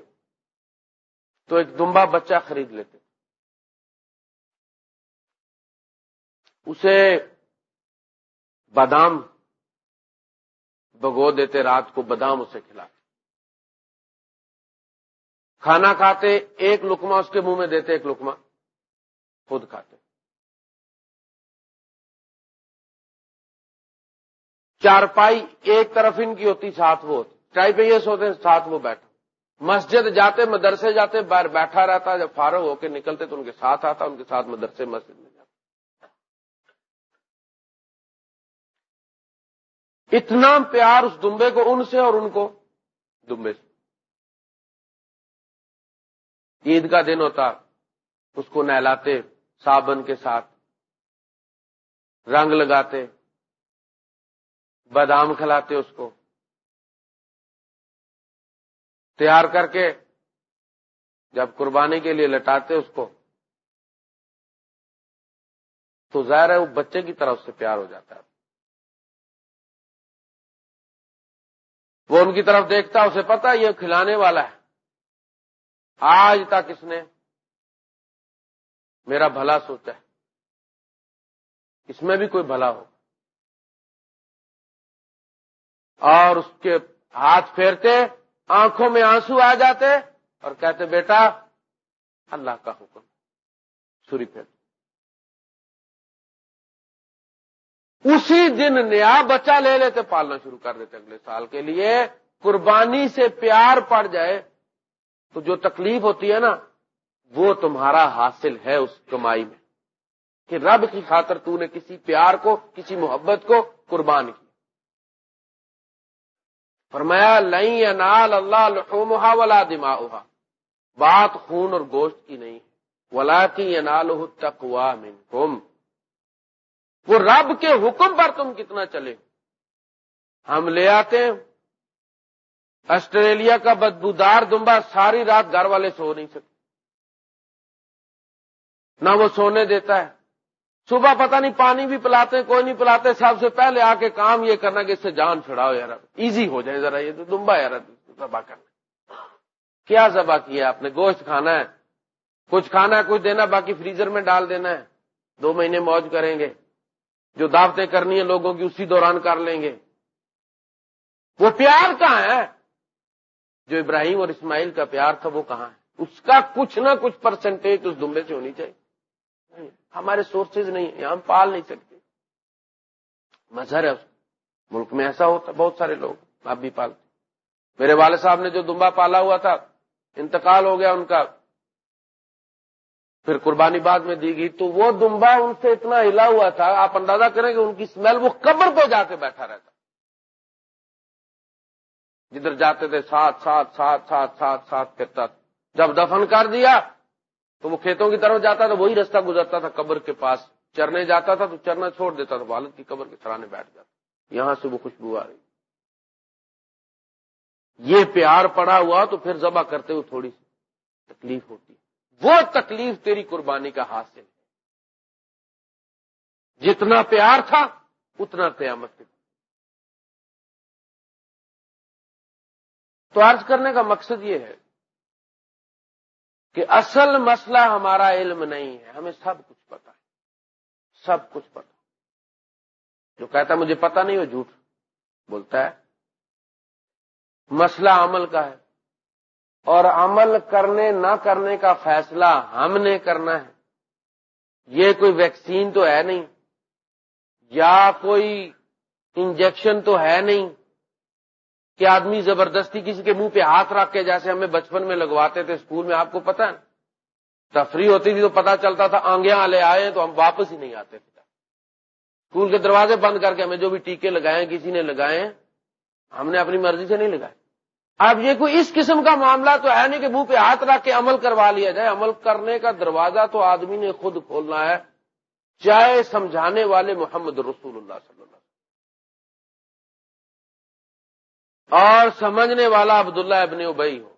تو ایک دمبا بچہ خرید لیتے اسے بادام بگو دیتے رات کو بادام اسے کھلاتے۔ کھانا کھاتے، ایک لکما اس کے منہ میں دیتے، ایک لکما خود کھاتے۔ چارپائی ایک طرف ان کی ہوتی، ساتھ وہ ہوتی۔ چائے پہ یہ سوتے ساتھ وہ بیٹھا۔ مسجد جاتے، مدرسے جاتے، باہر بیٹھا رہتا، جب فارغ ہو کے نکلتے تو ان کے ساتھ آتا، ان کے ساتھ مدرسے، مسجد میں۔ اتنا پیار اس دمبے کو، ان سے اور ان کو دمبے سے۔ عید کا دن ہوتا، اس کو نہلاتے، صابن کے ساتھ رنگ لگاتے، بادام کھلاتے اس کو۔ تیار کر کے جب قربانی کے لیے لٹاتے اس کو، تو ظاہر ہے وہ بچے کی طرف سے پیار ہو جاتا ہے۔ وہ ان کی طرف دیکھتا اسے پتا یہ کھلانے والا ہے۔ آج تک اس نے میرا بھلا سوچا ہے۔ اس میں بھی کوئی بھلا ہو۔ اور اس کے ہاتھ پھیرتے، آنکھوں میں آنسو آ جاتے اور کہتے، بیٹا، اللہ کا حکم۔ سوری پھر اسی دن نیا بچہ لے لیتے، پالنا شروع کر دیتے اگلے سال کے لیے۔ قربانی سے پیار پڑ جائے تو جو تکلیف ہوتی ہے نا، وہ تمہارا حاصل ہے اس کمائی میں۔ کہ رب کی خاطر تو نے کسی پیار کو، کسی محبت کو قربان کی فرمایا لئی انال اللہ لحومها ولا دماؤها بات خون اور گوشت کی نہیں ولا کی انال تقوا منکم۔ وہ رب کے حکم پر تم کتنا چلے ہم لے آتے ہیں۔ آسٹریلیا کا بدبودار دمبا ساری رات گھر والے سو نہیں سکتے۔ نہ وہ سونے دیتا ہے۔ صبح پتہ نہیں پانی بھی پلاتے کوئی نہیں پلاتے سب سے پہلے آ کے کام یہ کرنا کہ اس سے جان چھڑاؤ یار۔ ایزی ہو جائے ذرا یہ تو دمبا یار۔ ذبح کرنا۔ کیا ذبح کیا آپ نے؟ گوشت کھانا ہے۔ کچھ کھانا ہے، کچھ دینا باقی فریزر میں ڈال دینا ہے۔ دو مہینے موج کریں گے۔ جو دعوتیں کرنی ہیں لوگوں کی، اسی دوران کر لیں گے۔ وہ پیار کہاں ہے؟ جو ابراہیم اور اسماعیل کا پیار تھا، وہ کہاں ہے؟ اس کا کچھ نہ کچھ پرسنٹیج اس دمبے سے ہونی چاہیے۔ ہمارے سورسز نہیں ہیں، ہم پال نہیں سکتے۔ مظہر ہے ملک میں ایسا ہوتا، بہت سارے لوگ آپ بھی پالتے۔ میرے والد صاحب نے جو دمبا پالا ہوا تھا، انتقال ہو گیا ان کا۔ پھر قربانی بعد میں دی گئی، تو وہ دمبا ان سے اتنا ہلا ہوا تھا، آپ اندازہ کریں کہ ان کی اسمیل وہ قبر پہ جا کے بیٹھا رہتا۔ جدھر جاتے تھے، ساتھ ساتھ ساتھ ساتھ ساتھ ساتھ پھرتا۔ جب دفن کر دیا، تو وہ کھیتوں کی طرف جاتا تھا، وہی رستہ گزرتا تھا قبر کے پاس۔ چرنے جاتا تھا، تو چرنا چھوڑ دیتا تھا، والد کی قبر کے سرانے بیٹھ جاتا۔ یہاں سے وہ خوشبو آ رہی۔ یہ پیار پڑا ہوا، تو پھر ذبح کرتے ہوئے تھوڑی سی تکلیف ہوتی۔ ہے وہ تکلیف تیری قربانی کا حاصل ہے۔ جتنا پیار تھا، اتنا قیامت تو عرض کرنے کا مقصد یہ ہے کہ اصل مسئلہ ہمارا علم نہیں ہے، ہمیں سب کچھ پتا ہے۔ سب کچھ پتا جو کہتا مجھے پتا نہیں، وہ جھوٹ بولتا ہے۔ مسئلہ عمل کا ہے۔ اور عمل کرنے نہ کرنے کا فیصلہ ہم نے کرنا ہے۔ یہ کوئی ویکسین تو ہے نہیں۔ یا کوئی انجیکشن تو ہے نہیں۔ کہ آدمی زبردستی کسی کے منہ پہ ہاتھ رکھ کے جیسے ہمیں بچپن میں لگواتے تھے اسکول میں، آپ کو پتا ہے۔ تفریح ہوتی تھی تو پتا چلتا تھا آنگیاں والے آئے تو ہم واپس ہی نہیں آتے تھے۔ اسکول کے دروازے بند کر کے ہمیں جو بھی ٹیکے لگائے کسی نے لگائے ہم نے اپنی مرضی سے نہیں لگائے۔ اب یہ کوئی اس قسم کا معاملہ تو ہے نہیں کہ منہ پہ ہاتھ رکھ کے عمل کروا لیا جائے۔ عمل کرنے کا دروازہ تو آدمی نے خود کھولنا ہے چاہے سمجھانے والے محمد رسول اللہ صلی اللہ اور سمجھنے والا عبداللہ ابن ابئی ہو۔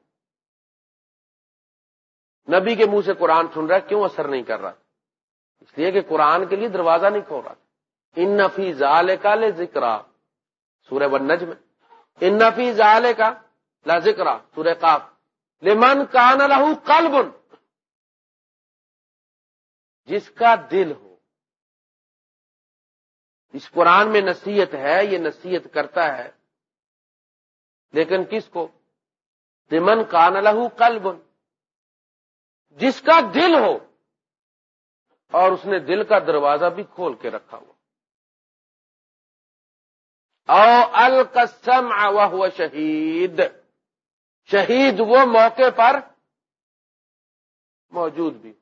نبی کے منہ سے قرآن سن رہا ہے، کیوں اثر نہیں کر رہا؟ اس لیے کہ قرآن کے لیے دروازہ نہیں کھول رہا۔ ان نفی ظال کا لے ذکر سورہ بنج میں ان نفی ظال کا لا ذکر سورہ کاف لمن کان لہو قلب۔ جس کا دل ہو۔ اس قرآن میں نصیحت ہے، یہ نصیحت کرتا ہے۔ لیکن کس کو؟ لمن کان لہو قلب۔ جس کا دل ہو۔ اور اس نے دل کا دروازہ بھی کھول کے رکھا ہوا۔ او القسم وہ شہید۔ شہید وہ موقع پر موجود بھی۔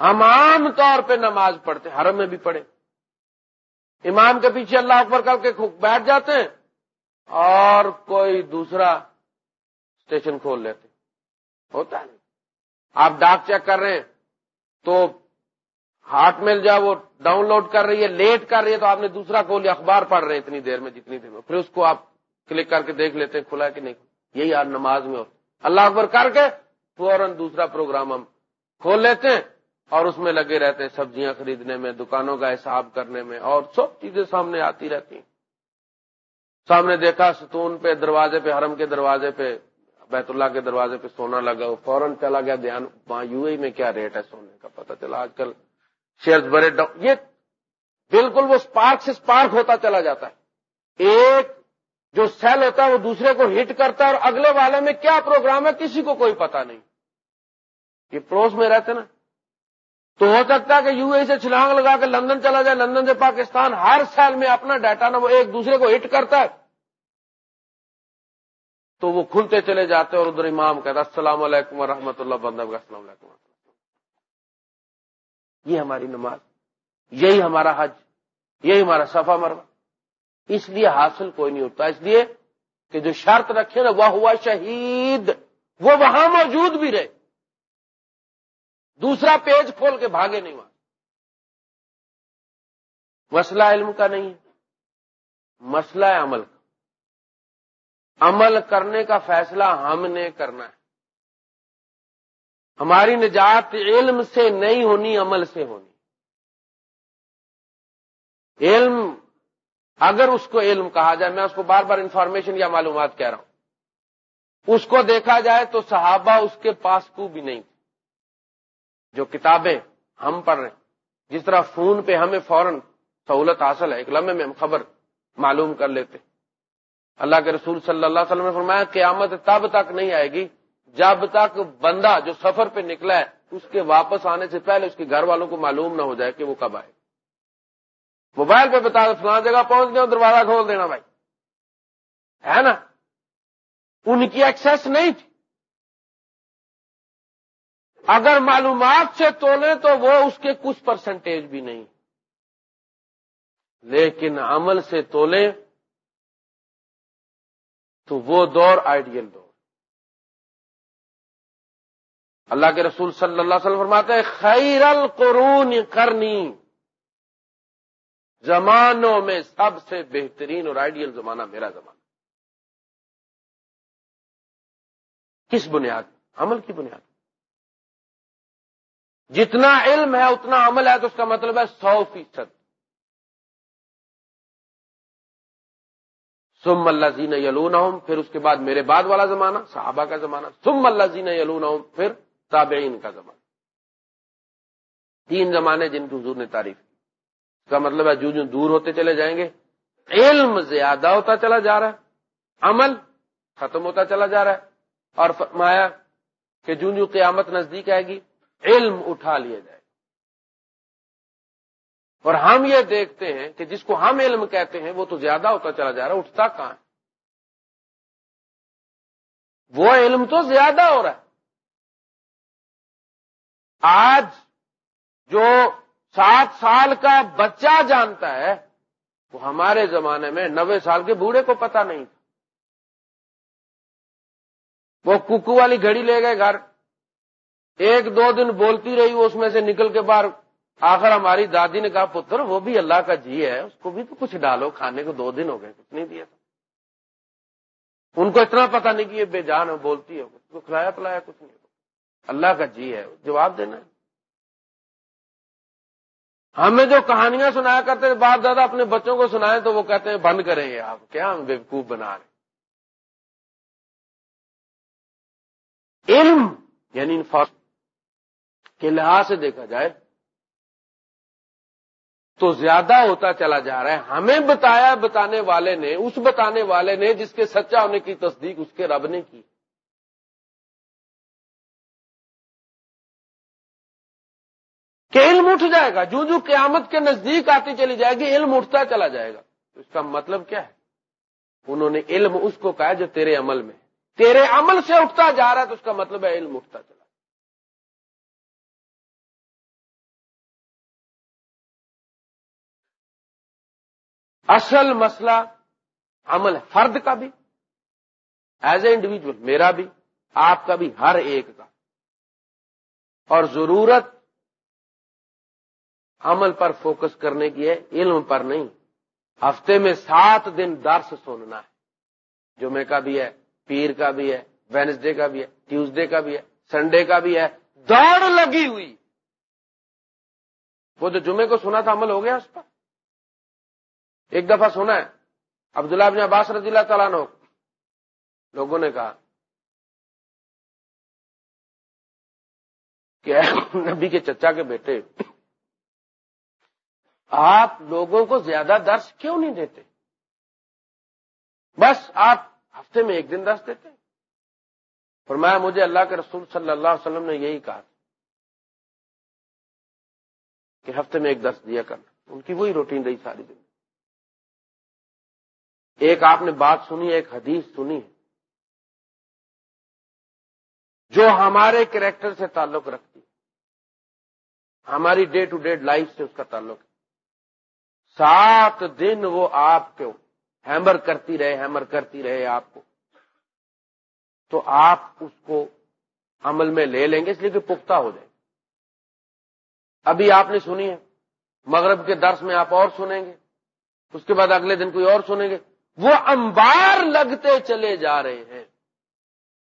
ہم عام طور پہ نماز پڑھتے، حرم میں بھی پڑھے۔ امام کے پیچھے اللہ اکبر کر کے بیٹھ جاتے ہیں اور کوئی دوسرا اسٹیشن کھول لیتے۔ ہوتا ہے۔ آپ ڈاک چیک کر رہے ہیں تو ہارٹ میل جا وہ ڈاؤن لوڈ کر رہی ہے، لیٹ کر رہی ہے تو آپ نے دوسرا کھول لیا، اخبار پڑھ رہے ہیں اتنی دیر میں، جتنی دیر میں۔ پھر اس کو آپ کلک کر کے دیکھ لیتے ہیں کھلا ہے کہ نہیں یہی آپ نماز میں ہوتا اللہ اکبر کر کے فوراً دوسرا پروگرام ہم کھول لیتے ہیں اور اس میں لگے رہتے ہیں سبزیاں خریدنے میں، دکانوں کا حساب کرنے میں اور سب چیزیں سامنے آتی رہتی ہیں۔ سامنے دیکھا ستون پہ دروازے پہ، حرم کے دروازے پہ، بیت اللہ کے دروازے پہ سونا لگا فوراً چلا گیا۔ دھیان، وہاں یو اے میں کیا ریٹ ہے سونے کا؟ پتہ چلا آج کل شیئر بڑے یہ بالکل وہ اسپارک سے اسپارک ہوتا چلا جاتا ہے۔ ایک جو سیل ہوتا ہے وہ دوسرے کو ہٹ کرتا ہے اور اگلے والے میں کیا پروگرام ہے کسی کو کوئی پتا نہیں۔ یہ پروس میں رہتے نا۔ تو ہو سکتا ہے کہ یو اے سے چھلانگ لگا کے لندن چلا جائے، لندن سے پاکستان ہر سیل میں اپنا ڈیٹا نا وہ ایک دوسرے کو ہٹ کرتا ہے۔ تو وہ کھلتے چلے جاتے اور ادھر امام کہتا السلام علیکم و اللہ، بندہ السلام علیکم یہ ہماری نماز، یہی ہمارا حج، یہی ہمارا صفا مروا۔ اس لیے حاصل کوئی نہیں ہوتا۔ اس لیے کہ جو شرط رکھے نا، وہ ہوا شہید۔ وہ وہاں موجود بھی رہے۔ دوسرا پیج کھول کے بھاگے نہیں وہاں۔ مسئلہ علم کا نہیں ہے۔ مسئلہ ہے عمل کا۔ عمل کرنے کا فیصلہ ہم نے کرنا ہے۔ ہماری نجات علم سے نہیں ہونی، عمل سے ہونی۔ علم اگر اس کو علم کہا جائے، میں اس کو بار بار انفارمیشن یا معلومات کہہ رہا ہوں۔ اس کو دیکھا جائے تو صحابہ اس کے پاس کو بھی نہیں جو کتابیں ہم پڑھ رہے ہیں، جس طرح فون پہ ہمیں فوراً سہولت حاصل ہے، ایک لمحے میں ہم خبر معلوم کر لیتے اللہ کے رسول صلی اللہ علیہ وسلم نے فرمایا، قیامت تب تک نہیں آئے گی جب تک بندہ جو سفر پہ نکلا ہے، اس کے واپس آنے سے پہلے اس کے گھر والوں کو معلوم نہ ہو جائے کہ وہ کب آئے۔ موبائل پہ بتا دو، فلاں جگہ پہنچ گیا دروازہ کھول دینا بھائی۔ ہے نا؟ ان کی ایکسس نہیں تھی۔ اگر معلومات سے تولے تو وہ اس کے کچھ پرسنٹیج بھی نہیں۔ لیکن عمل سے تولے تو وہ دور آئیڈیل دور۔ اللہ کے رسول صلی اللہ علیہ وسلم فرماتے ہیں، خیر القرون کرنی۔ زمانوں میں سب سے بہترین اور آئیڈیل زمانہ میرا زمانہ۔ کس بنیاد عمل کی بنیاد جتنا علم ہے، اتنا عمل ہے، تو اس کا مطلب ہے سو فیصد۔ سم اللہ زین یلون پھر اس کے بعد میرے بعد والا زمانہ، صحابہ کا زمانہ۔ سم اللہ زین یلون پھر تابعین کا زمانہ۔ تین زمانے جن کی حضور نے تعریف کی۔ کا مطلب ہے جو جو دور ہوتے چلے جائیں گے، علم زیادہ ہوتا چلا جا رہا ہے، عمل ختم ہوتا چلا جا رہا ہے، اور فرمایا کہ جو جو قیامت نزدیک آئے گی، علم اٹھا لیا جائے اور ہم یہ دیکھتے ہیں کہ جس کو ہم علم کہتے ہیں، وہ تو زیادہ ہوتا چلا جا رہا ہے، اٹھتا کہاں ہے؟ وہ علم تو زیادہ ہو رہا ہے۔ آج جو سات سال کا بچہ جانتا ہے، وہ ہمارے زمانے میں نوے سال کے بوڑھے کو پتا نہیں تھا۔ وہ ککو والی گھڑی لے گئے گھر۔ ایک دو دن بولتی رہی، وہ اس میں سے نکل کے باہر۔ آخر ہماری دادی نے کہا، پتر، وہ بھی اللہ کا جی ہے، اس کو بھی تو کچھ ڈالو، کھانے کو دو دن ہو گئے، کچھ نہیں دیا تھا۔ ان کو اتنا پتا نہیں کہ یہ بے جان ہے بولتی ہے اس کو کھلایا پلایا کچھ نہیں۔ اللہ کا جی ہے، جواب دینا ہے۔ ہمیں جو کہانیاں سنایا کرتے ہیں، باپ دادا اپنے بچوں کو سنائے تو وہ کہتے ہیں، بند کریں گے آپ، کیا ہم بیوقوف بنا رہے علم یعنی کے لحاظ سے دیکھا جائے تو زیادہ ہوتا چلا جا رہا ہے۔ ہمیں بتایا بتانے والے نے، اس بتانے والے نے جس کے سچا ہونے کی تصدیق اس کے رب نے کی۔ کہ علم اٹھ جائے گا، جو جو قیامت کے نزدیک آتی چلی جائے گی، علم اٹھتا چلا جائے گا۔ اس کا مطلب کیا ہے؟ انہوں نے علم اس کو کہا جو تیرے عمل میں، تیرے عمل سے اٹھتا جا رہا ہے، تو اس کا مطلب ہے علم اٹھتا چلا۔ اصل مسئلہ عمل ہے، فرد کا بھی ایز اے انڈیویجل میرا بھی، آپ کا بھی، ہر ایک کا۔ اور ضرورت عمل پر فوکس کرنے کی ہے، علم پر نہیں۔ ہفتے میں سات دن درس سننا ہے۔ جمعے کا بھی ہے، پیر کا بھی ہے، وینسڈے کا بھی ہے، ٹیوزڈے کا بھی ہے، سنڈے کا بھی ہے۔ دوڑ لگی ہوئی۔ وہ جو جمعے کو سنا تھا، عمل ہو گیا اس پر۔ ایک دفعہ سنا ہے، عبداللہ بن عباس رضی اللہ تعالیٰ نے لوگوں نے کہا کہ نبی کے چچا کے بیٹے آپ لوگوں کو زیادہ درس کیوں نہیں دیتے؟ بس آپ ہفتے میں ایک دن درس دیتے فرمایا، مجھے اللہ کے رسول صلی اللہ علیہ وسلم نے یہی کہا کہ ہفتے میں ایک درس دیا کرنا۔ ان کی وہی روٹین رہی ساری دن ایک آپ نے بات سنی، ایک حدیث سنی جو ہمارے کریکٹر سے تعلق رکھتی ہماری ڈے ٹو ڈے لائف سے اس کا تعلق ہے۔ سات دن وہ آپ کو ہیمر کرتی رہے، ہیمر کرتی رہے آپ کو۔ تو آپ اس کو عمل میں لے لیں گے، اس لیے کہ پختہ ہو جائے۔ ابھی آپ نے سنی ہے، مغرب کے درس میں آپ اور سنیں گے، اس کے بعد اگلے دن کوئی اور سنیں گے۔ وہ انبار لگتے چلے جا رہے ہیں۔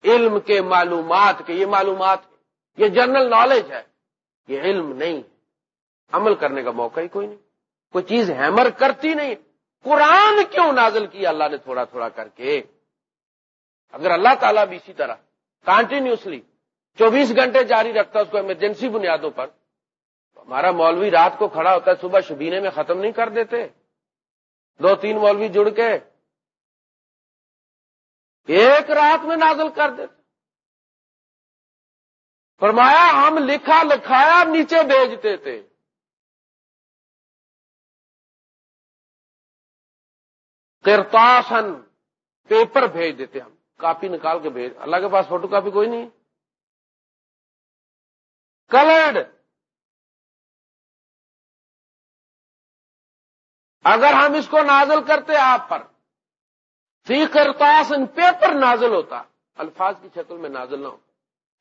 علم کے معلومات کے، یہ معلومات یہ جنرل نالج ہے۔ یہ علم نہیں عمل کرنے کا موقع ہی کوئی نہیں۔ کوئی چیز ہیمر کرتی نہیں۔ قرآن کیوں نازل کیا؟ اللہ نے تھوڑا تھوڑا کر کے۔ اگر اللہ تعالیٰ بھی اسی طرح کنٹینیوسلی چوبیس گھنٹے جاری رکھتا اس کو ایمرجنسی بنیادوں پر ہمارا مولوی رات کو کھڑا ہوتا ہے، صبح شبینے میں ختم نہیں کر دیتے۔ دو تین مولوی جڑ کے ایک رات میں نازل کر دیتے۔ فرمایا، ہم لکھا لکھایا نیچے بھیجتے تھے۔ کرتاسن پیپر بھیج دیتے ہم، کاپی نکال کے بھیج، اللہ کے پاس فوٹو کاپی کوئی نہیں کلرڈ۔ اگر ہم اس کو نازل کرتے آپ پر، فی کرتاسن پیپر نازل ہوتا، الفاظ کی شکل میں نازل نہ ہو۔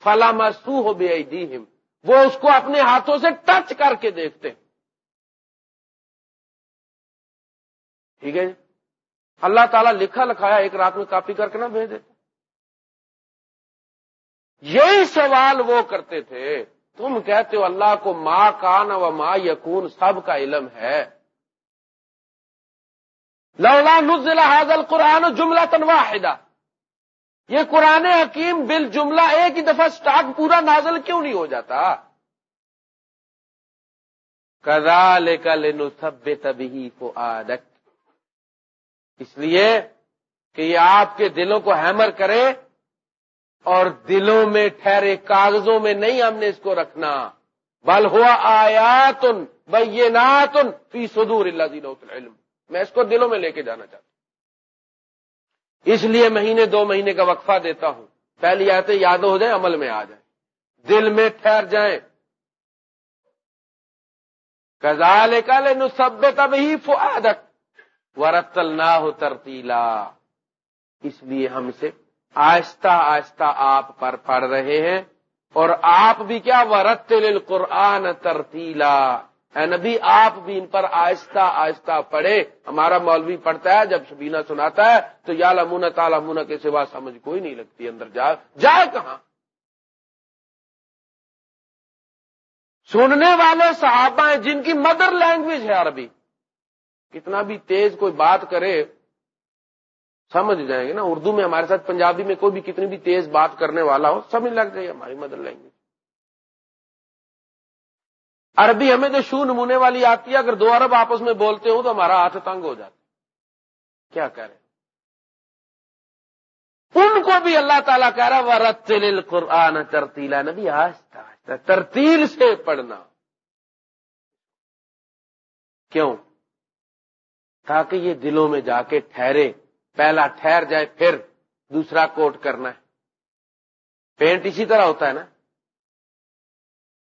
فلا مسو ہو بے وہ اس کو اپنے ہاتھوں سے ٹچ کر کے دیکھتے ٹھیک ہے جی؟ اللہ تعالیٰ لکھا لکھایا ایک رات میں کاپی کر کے نہ بھیج دیتے یہی سوال وہ کرتے تھے، تم کہتے ہو اللہ کو ماں کان و ماں یقون سب کا علم ہے۔ لولا نزل حاضل قرآن جملہ تنواحدہ یہ قرآن حکیم بل جملہ ایک ہی دفعہ سٹاک پورا نازل کیوں نہیں ہو جاتا؟ کزا لے کا لینو سب تبھی کو اس لیے کہ یہ آپ کے دلوں کو ہیمر کرے اور دلوں میں ٹھہرے کاغذوں میں نہیں ہم نے اس کو رکھنا۔ بل ہوا آیاتن بیناتن فی صدور اللہ دین علم میں اس کو دلوں میں لے کے جانا چاہتا ہوں۔ اس لیے مہینے دو مہینے کا وقفہ دیتا ہوں۔ پہلی آتے یاد ہو جائیں، عمل میں آ جائیں۔ دل میں ٹھہر جائیں۔ کزال کل سب تب ہی فعادت ورتل نہ ہو ترتیلا۔ اس لیے ہم سے آہستہ آہستہ آپ پر پڑھ رہے ہیں۔ اور آپ بھی کیا ورتل قرآن ترتیلا۔ اے نبی، آپ بھی ان پر آہستہ آہستہ پڑھے ہمارا مولوی پڑھتا ہے، جب شبینہ سناتا ہے، تو یا لمونا تالمونا کے سوا سمجھ کوئی نہیں لگتی اندر۔ جائے جائے کہاں؟ سننے والے صحابہ ہیں جن کی مدر لینگویج ہے عربی۔ کتنا بھی تیز کوئی بات کرے، سمجھ جائیں گے نا۔ اردو میں ہمارے ساتھ، پنجابی میں کوئی بھی کتنی بھی تیز بات کرنے والا ہو، سمجھ لگ جائے، ہماری مدر لینگویج عربی ہمیں جو شو نمونے والی آتی ہے اگر دو عرب آپس میں بولتے ہوں تو ہمارا ہاتھ تنگ ہو جاتا کیا کہہ رہے ان کو بھی اللہ تعالیٰ کہہ رہا وہ رتل قرآن ترتیلا نبی، آہستہ آہستہ ترتیل سے پڑھنا۔ کیوں؟ تاکہ یہ دلوں میں جا کے ٹھہرے۔ پہلا ٹھہر جائے، پھر دوسرا کوٹ کرنا ہے۔ پینٹ اسی طرح ہوتا ہے نا۔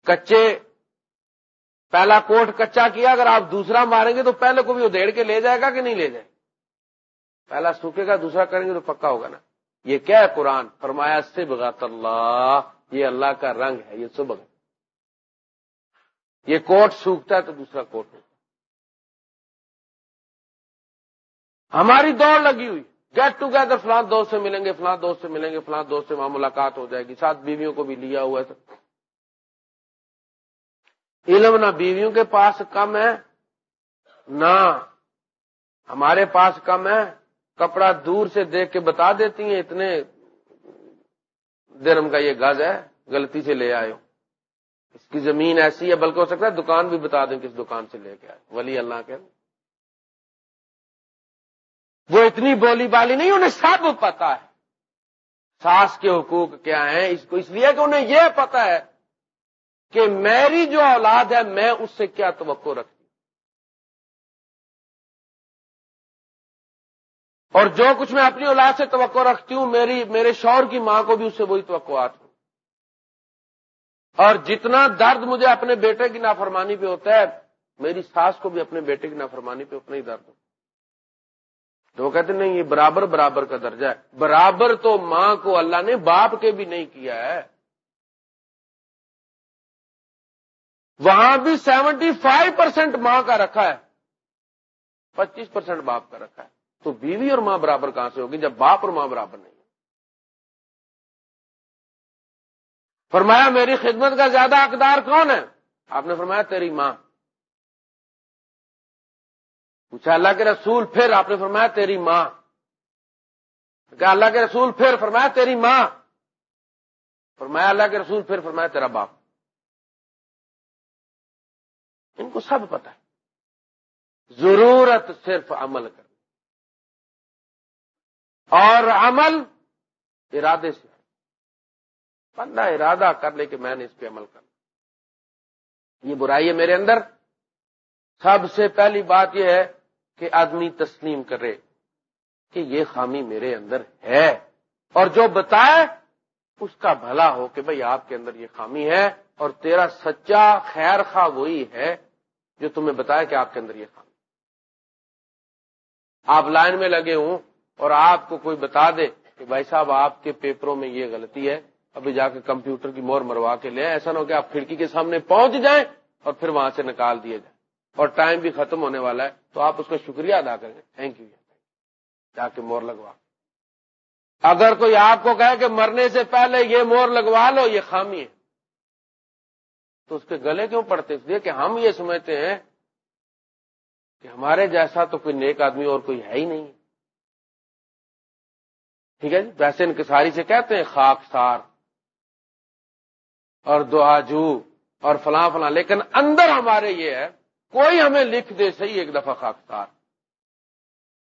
کچے، پہلا کوٹ کچا کیا، اگر آپ دوسرا ماریں گے تو پہلے کو بھی وہ دیڑ کے لے جائے گا کہ نہیں لے جائے؟ پہلا سوکھے گا، دوسرا کریں گے تو پکا ہوگا نا۔ یہ کیا ہے قرآن؟ فرمایا سے بغات اللہ، یہ اللہ کا رنگ ہے، یہ صبح یہ کوٹ سوکھتا ہے تو دوسرا کوٹ نہیں۔ ہماری دوڑ لگی ہوئی۔ گیٹ ٹوگیدر فلان دوست سے ملیں گے، فلاں دوست سے ملیں گے، فلاں دوست سے وہاں ملاقات ہو جائے گی۔ ساتھ بیویوں کو بھی لیا ہوا ہے علم نہ بیویوں کے پاس کم ہے، نہ ہمارے پاس کم ہے۔ کپڑا دور سے دیکھ کے بتا دیتی ہیں، اتنے درم کا یہ گز ہے، غلطی سے لے آئے اس کی زمین ایسی ہے، بلکہ ہو سکتا ہے دکان بھی بتا دیں کس دکان سے لے کے آئے۔ ولی اللہ کے۔ وہ اتنی بولی بالی نہیں، انہیں سب پتا ہے۔ ساس کے حقوق کیا ہیں؟ اس کو اس لیے کہ انہیں یہ پتا ہے کہ میری جو اولاد ہے، میں اس سے کیا توقع رکھتی اور جو کچھ میں اپنی اولاد سے توقع رکھتی ہوں، میری، میرے شور کی ماں کو بھی اس سے وہی توقعات ہوں اور جتنا درد مجھے اپنے بیٹے کی نافرمانی پہ ہوتا ہے، میری ساس کو بھی اپنے بیٹے کی نافرمانی پہ اتنا ہی درد ہو تو وہ کہتے نہیں، یہ برابر برابر کا درجہ ہے۔ برابر تو ماں کو اللہ نے باپ کے بھی نہیں کیا ہے۔ وہاں بھی سیونٹی فائیو پرسینٹ ماں کا رکھا ہے۔ پچیس پرسینٹ باپ کا رکھا ہے۔ تو بیوی اور ماں برابر کہاں سے ہوگی جب باپ اور ماں برابر نہیں فرمایا، میری خدمت کا زیادہ اقدار کون ہے؟ آپ نے فرمایا، تیری ماں۔ پوچھا، اللہ کے رسول پھر آپ نے فرمایا تیری ماں؟ کہا، اللہ کے رسول پھر فرمایا تیری ماں؟ فرمایا، اللہ کے رسول پھر فرمایا تیرا باپ۔ ان کو سب پتا ہے۔ ضرورت صرف عمل کرنے اور عمل ارادے سے۔ بندہ ارادہ کر لے کہ میں نے اس پہ عمل کرنا۔ یہ برائی ہے میرے اندر۔ سب سے پہلی بات یہ ہے کہ آدمی تسلیم کرے کہ یہ خامی میرے اندر ہے اور جو بتائے اس کا بھلا ہو کہ بھئی آپ کے اندر یہ خامی ہے اور تیرا سچا خیر خواہ وہی ہے جو تمہیں بتایا کہ آپ کے اندر یہ خامی آپ لائن میں لگے ہوں اور آپ کو کوئی بتا دے کہ بھائی صاحب، آپ کے پیپروں میں یہ غلطی ہے، ابھی جا کے کمپیوٹر کی مور مروا کے لیں ایسا نہ ہو کہ آپ کھڑکی کے سامنے پہنچ جائیں اور پھر وہاں سے نکال دیے جائیں۔ اور ٹائم بھی ختم ہونے والا ہے، تو آپ اس کا شکریہ ادا کریں۔ تھینک یو جا کے مور لگوا۔ اگر کوئی آپ کو کہے کہ مرنے سے پہلے یہ مور لگوا لو، یہ خامی ہے۔ تو اس کے گلے کیوں پڑتے؟ اس لیے کہ ہم یہ سمجھتے ہیں کہ ہمارے جیسا تو کوئی نیک آدمی اور کوئی ہے ہی نہیں۔ ٹھیک ہے جی؟ ویسے انکساری سے کہتے ہیں خاک سار اور دعاجو اور فلاں فلاں، لیکن اندر ہمارے یہ ہے کوئی ہمیں لکھ دے صحیح ایک دفعہ خاک سار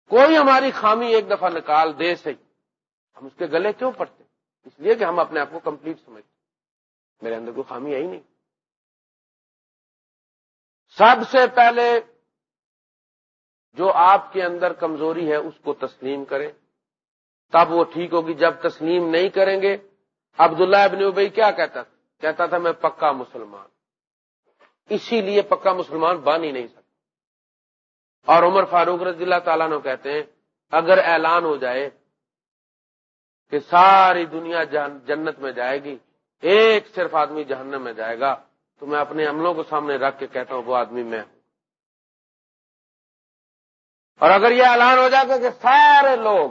کوئی ہماری خامی ایک دفعہ نکال دے صحیح۔ ہم اس کے گلے کیوں پڑتے؟ اس لیے کہ ہم اپنے آپ کو کمپلیٹ سمجھتے میرے اندر کوئی خامی ہے ہی نہیں۔ سب سے پہلے جو آپ کے اندر کمزوری ہے، اس کو تسلیم کریں۔ تب وہ ٹھیک ہوگی۔ جب تسلیم نہیں کریں گے، عبداللہ ابن ابئی کیا کہتا تھا؟ کہتا تھا، میں پکا مسلمان۔ اسی لیے پکا مسلمان بن ہی نہیں سکتا۔ اور عمر فاروق رضی اللہ تعالیٰ نے کہتے ہیں، اگر اعلان ہو جائے کہ ساری دنیا جنت میں جائے گی، ایک صرف آدمی جہنم میں جائے گا، تو میں اپنے عملوں کو سامنے رکھ کے کہتا ہوں، وہ آدمی میں ہوں۔ اور اگر یہ اعلان ہو جائے گا کہ سارے لوگ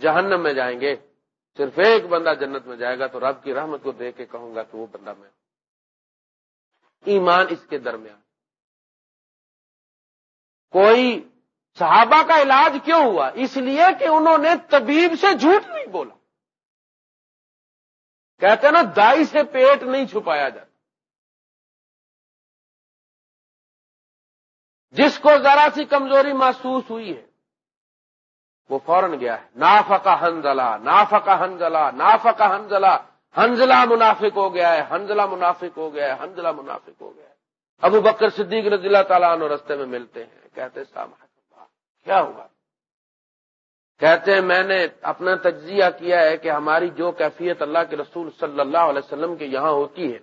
جہنم میں جائیں گے، صرف ایک بندہ جنت میں جائے گا، تو رب کی رحمت کو دیکھ کے کہوں گا کہ وہ بندہ میں ایمان اس کے درمیان۔ کوئی صحابہ کا علاج کیوں ہوا؟ اس لیے کہ انہوں نے طبیب سے جھوٹ نہیں بولا۔ کہتے نا، دائی سے پیٹ نہیں چھپایا جاتا۔ جس کو ذرا سی کمزوری محسوس ہوئی ہے، وہ فوراً گیا ہے۔ نافقہ ہنزلہ نافقہ ہنزلہ نافقہ ہنزلہ۔ ہنزلہ منافق ہو گیا ہے ہنزلہ منافق ہو گیا ہے ہنزلہ منافق ہو گیا ہے۔ ابو بکر صدیق رضی اللہ تعالیٰ عنہ رستے میں ملتے ہیں، کہتے سامح کیا ہوا؟ کہتے ہیں، میں نے اپنا تجزیہ کیا ہے کہ ہماری جو کیفیت اللہ کے رسول صلی اللہ علیہ وسلم کے یہاں ہوتی ہے،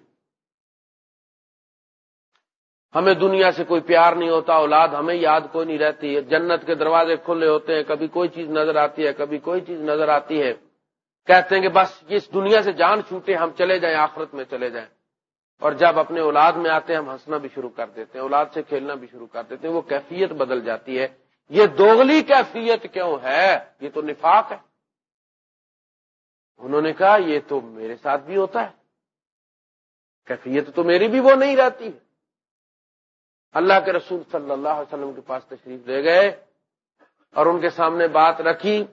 ہمیں دنیا سے کوئی پیار نہیں ہوتا، اولاد ہمیں یاد کوئی نہیں رہتی ہے جنت کے دروازے کھلے ہوتے ہیں، کبھی کوئی چیز نظر آتی ہے، کبھی کوئی چیز نظر آتی ہے۔ کہتے ہیں کہ بس اس دنیا سے جان چھوٹے ہم چلے جائیں، آخرت میں چلے جائیں۔ اور جب اپنے اولاد میں آتے ہیں، ہم ہنسنا بھی شروع کر دیتے ہیں، اولاد سے کھیلنا بھی شروع کر دیتے ہیں، وہ کیفیت بدل جاتی ہے۔ یہ دوگلی کیفیت کیوں ہے؟ یہ تو نفاق ہے۔ انہوں نے کہا، یہ تو میرے ساتھ بھی ہوتا ہے۔ کیفیت تو میری بھی، وہ نہیں رہتی۔ ہے اللہ کے رسول صلی اللہ علیہ وسلم کے پاس تشریف لے گئے اور ان کے سامنے بات رکھی۔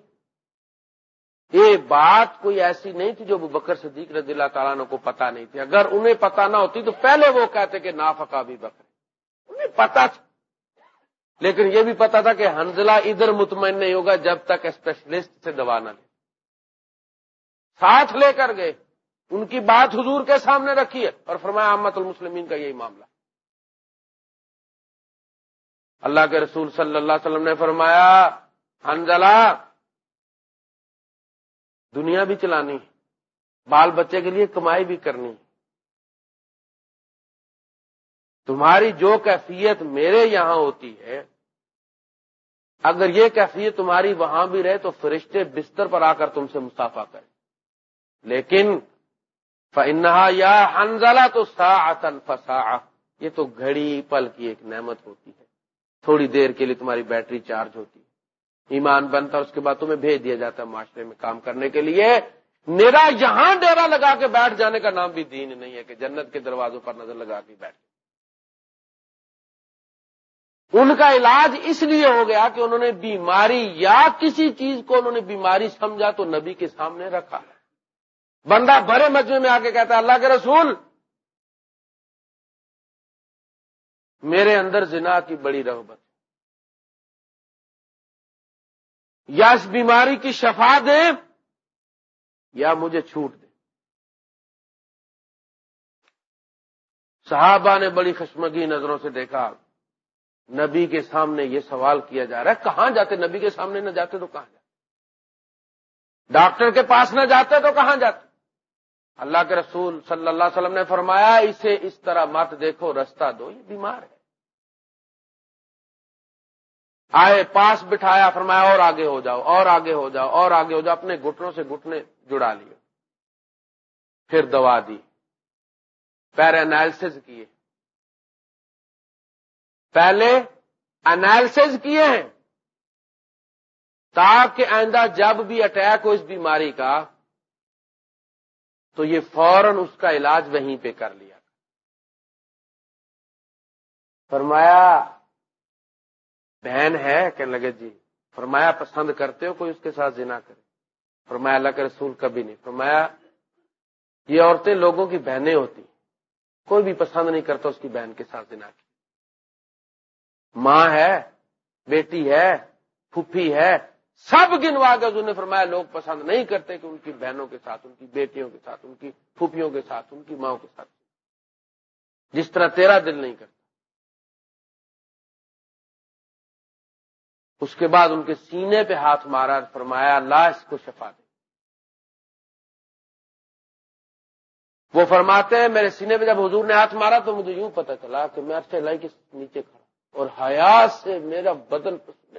یہ بات کوئی ایسی نہیں تھی جو بکر صدیق رضی اللہ تعالیٰ کو پتا نہیں تھی۔ اگر انہیں پتا نہ ہوتی تو پہلے وہ کہتے کہ نافقہ بھی بکر انہیں پتا تھا۔ لیکن یہ بھی پتا تھا کہ حنزلہ ادھر مطمئن نہیں ہوگا جب تک اسپیشلسٹ سے دوا نہ لے۔ ساتھ لے کر گئے۔ ان کی بات حضور کے سامنے رکھی ہے اور فرمایا احمد المسلمین کا یہی معاملہ۔ اللہ کے رسول صلی اللہ علیہ وسلم نے فرمایا حنزلہ دنیا بھی چلانی، بال بچے کے لیے کمائی بھی کرنی۔ تمہاری جو کیفیت میرے یہاں ہوتی ہے، اگر یہ کیفیت تمہاری وہاں بھی رہے تو فرشتے بستر پر آ کر تم سے مسافہ کریں۔ لیکن فنہا یا انزلہ تو سا فسا یہ تو گھڑی پل کی ایک نعمت ہوتی ہے۔ تھوڑی دیر کے لیے تمہاری بیٹری چارج ہوتی ہے۔ ایمان بنتا اس کے بعد تمہیں بھیج دیا جاتا ہے معاشرے میں کام کرنے کے لیے۔ میرا یہاں ڈیرا لگا کے بیٹھ جانے کا نام بھی دین نہیں ہے کہ جنت کے دروازوں پر نظر لگا کے بیٹھ ان کا علاج اس لیے ہو گیا کہ انہوں نے بیماری یا کسی چیز کو انہوں نے بیماری سمجھا تو نبی کے سامنے رکھا۔ بندہ بڑے مجمے میں آ کے کہتا ہے، اللہ کے رسول، میرے اندر زنا کی بڑی رغبت یا اس بیماری کی شفا دیں یا مجھے چھوٹ دے صحابہ نے بڑی خشمگی نظروں سے دیکھا، نبی کے سامنے یہ سوال کیا جا رہا ہے، کہاں جاتے؟ نبی کے سامنے نہ جاتے تو کہاں جاتے؟ ڈاکٹر کے پاس نہ جاتے تو کہاں جاتے؟ اللہ کے رسول صلی اللہ علیہ وسلم نے فرمایا، اسے اس طرح مت دیکھو، رستہ دو، یہ بیمار ہے۔ آئے، پاس بٹھایا، فرمایا، اور آگے ہو جاؤ، اور آگے ہو جاؤ، اور آگے ہو جاؤ، اپنے گھٹنوں سے گھٹنے جڑا لیے پھر دوا دی۔ پیر انالسز کیے۔ پہلے انالسز کیے ہیں، تاکہ آئندہ جب بھی اٹیک ہو اس بیماری کا، تو یہ فوراً اس کا علاج وہیں پہ کر لیا۔ فرمایا بہن ہے کہنے لگے جی؟ فرمایا پسند کرتے ہو کوئی اس کے ساتھ زنا کرے۔ فرمایا اللہ کے رسول کبھی نہیں۔ فرمایا یہ عورتیں لوگوں کی بہنیں ہوتی کوئی بھی پسند نہیں کرتا اس کی بہن کے ساتھ زنا کی ماں ہے، بیٹی ہے، پھوپھی ہے، سب گنوا کے انہوں نے فرمایا لوگ پسند نہیں کرتے کہ ان کی بہنوں کے ساتھ، ان کی بیٹیوں کے ساتھ، ان کی پھوپھیوں کے ساتھ، ان کی ماں کے ساتھ۔ جس طرح تیرا دل نہیں کرتا۔ اس کے بعد ان کے سینے پہ ہاتھ مارا، فرمایا، اللہ اس کو شفا دے۔ وہ فرماتے ہیں، میرے سینے پہ جب حضور نے ہاتھ مارا تو مجھے یوں پتا چلا کہ میں اچھے لائی کے نیچے کھڑا اور حیات سے میرا بدن پسند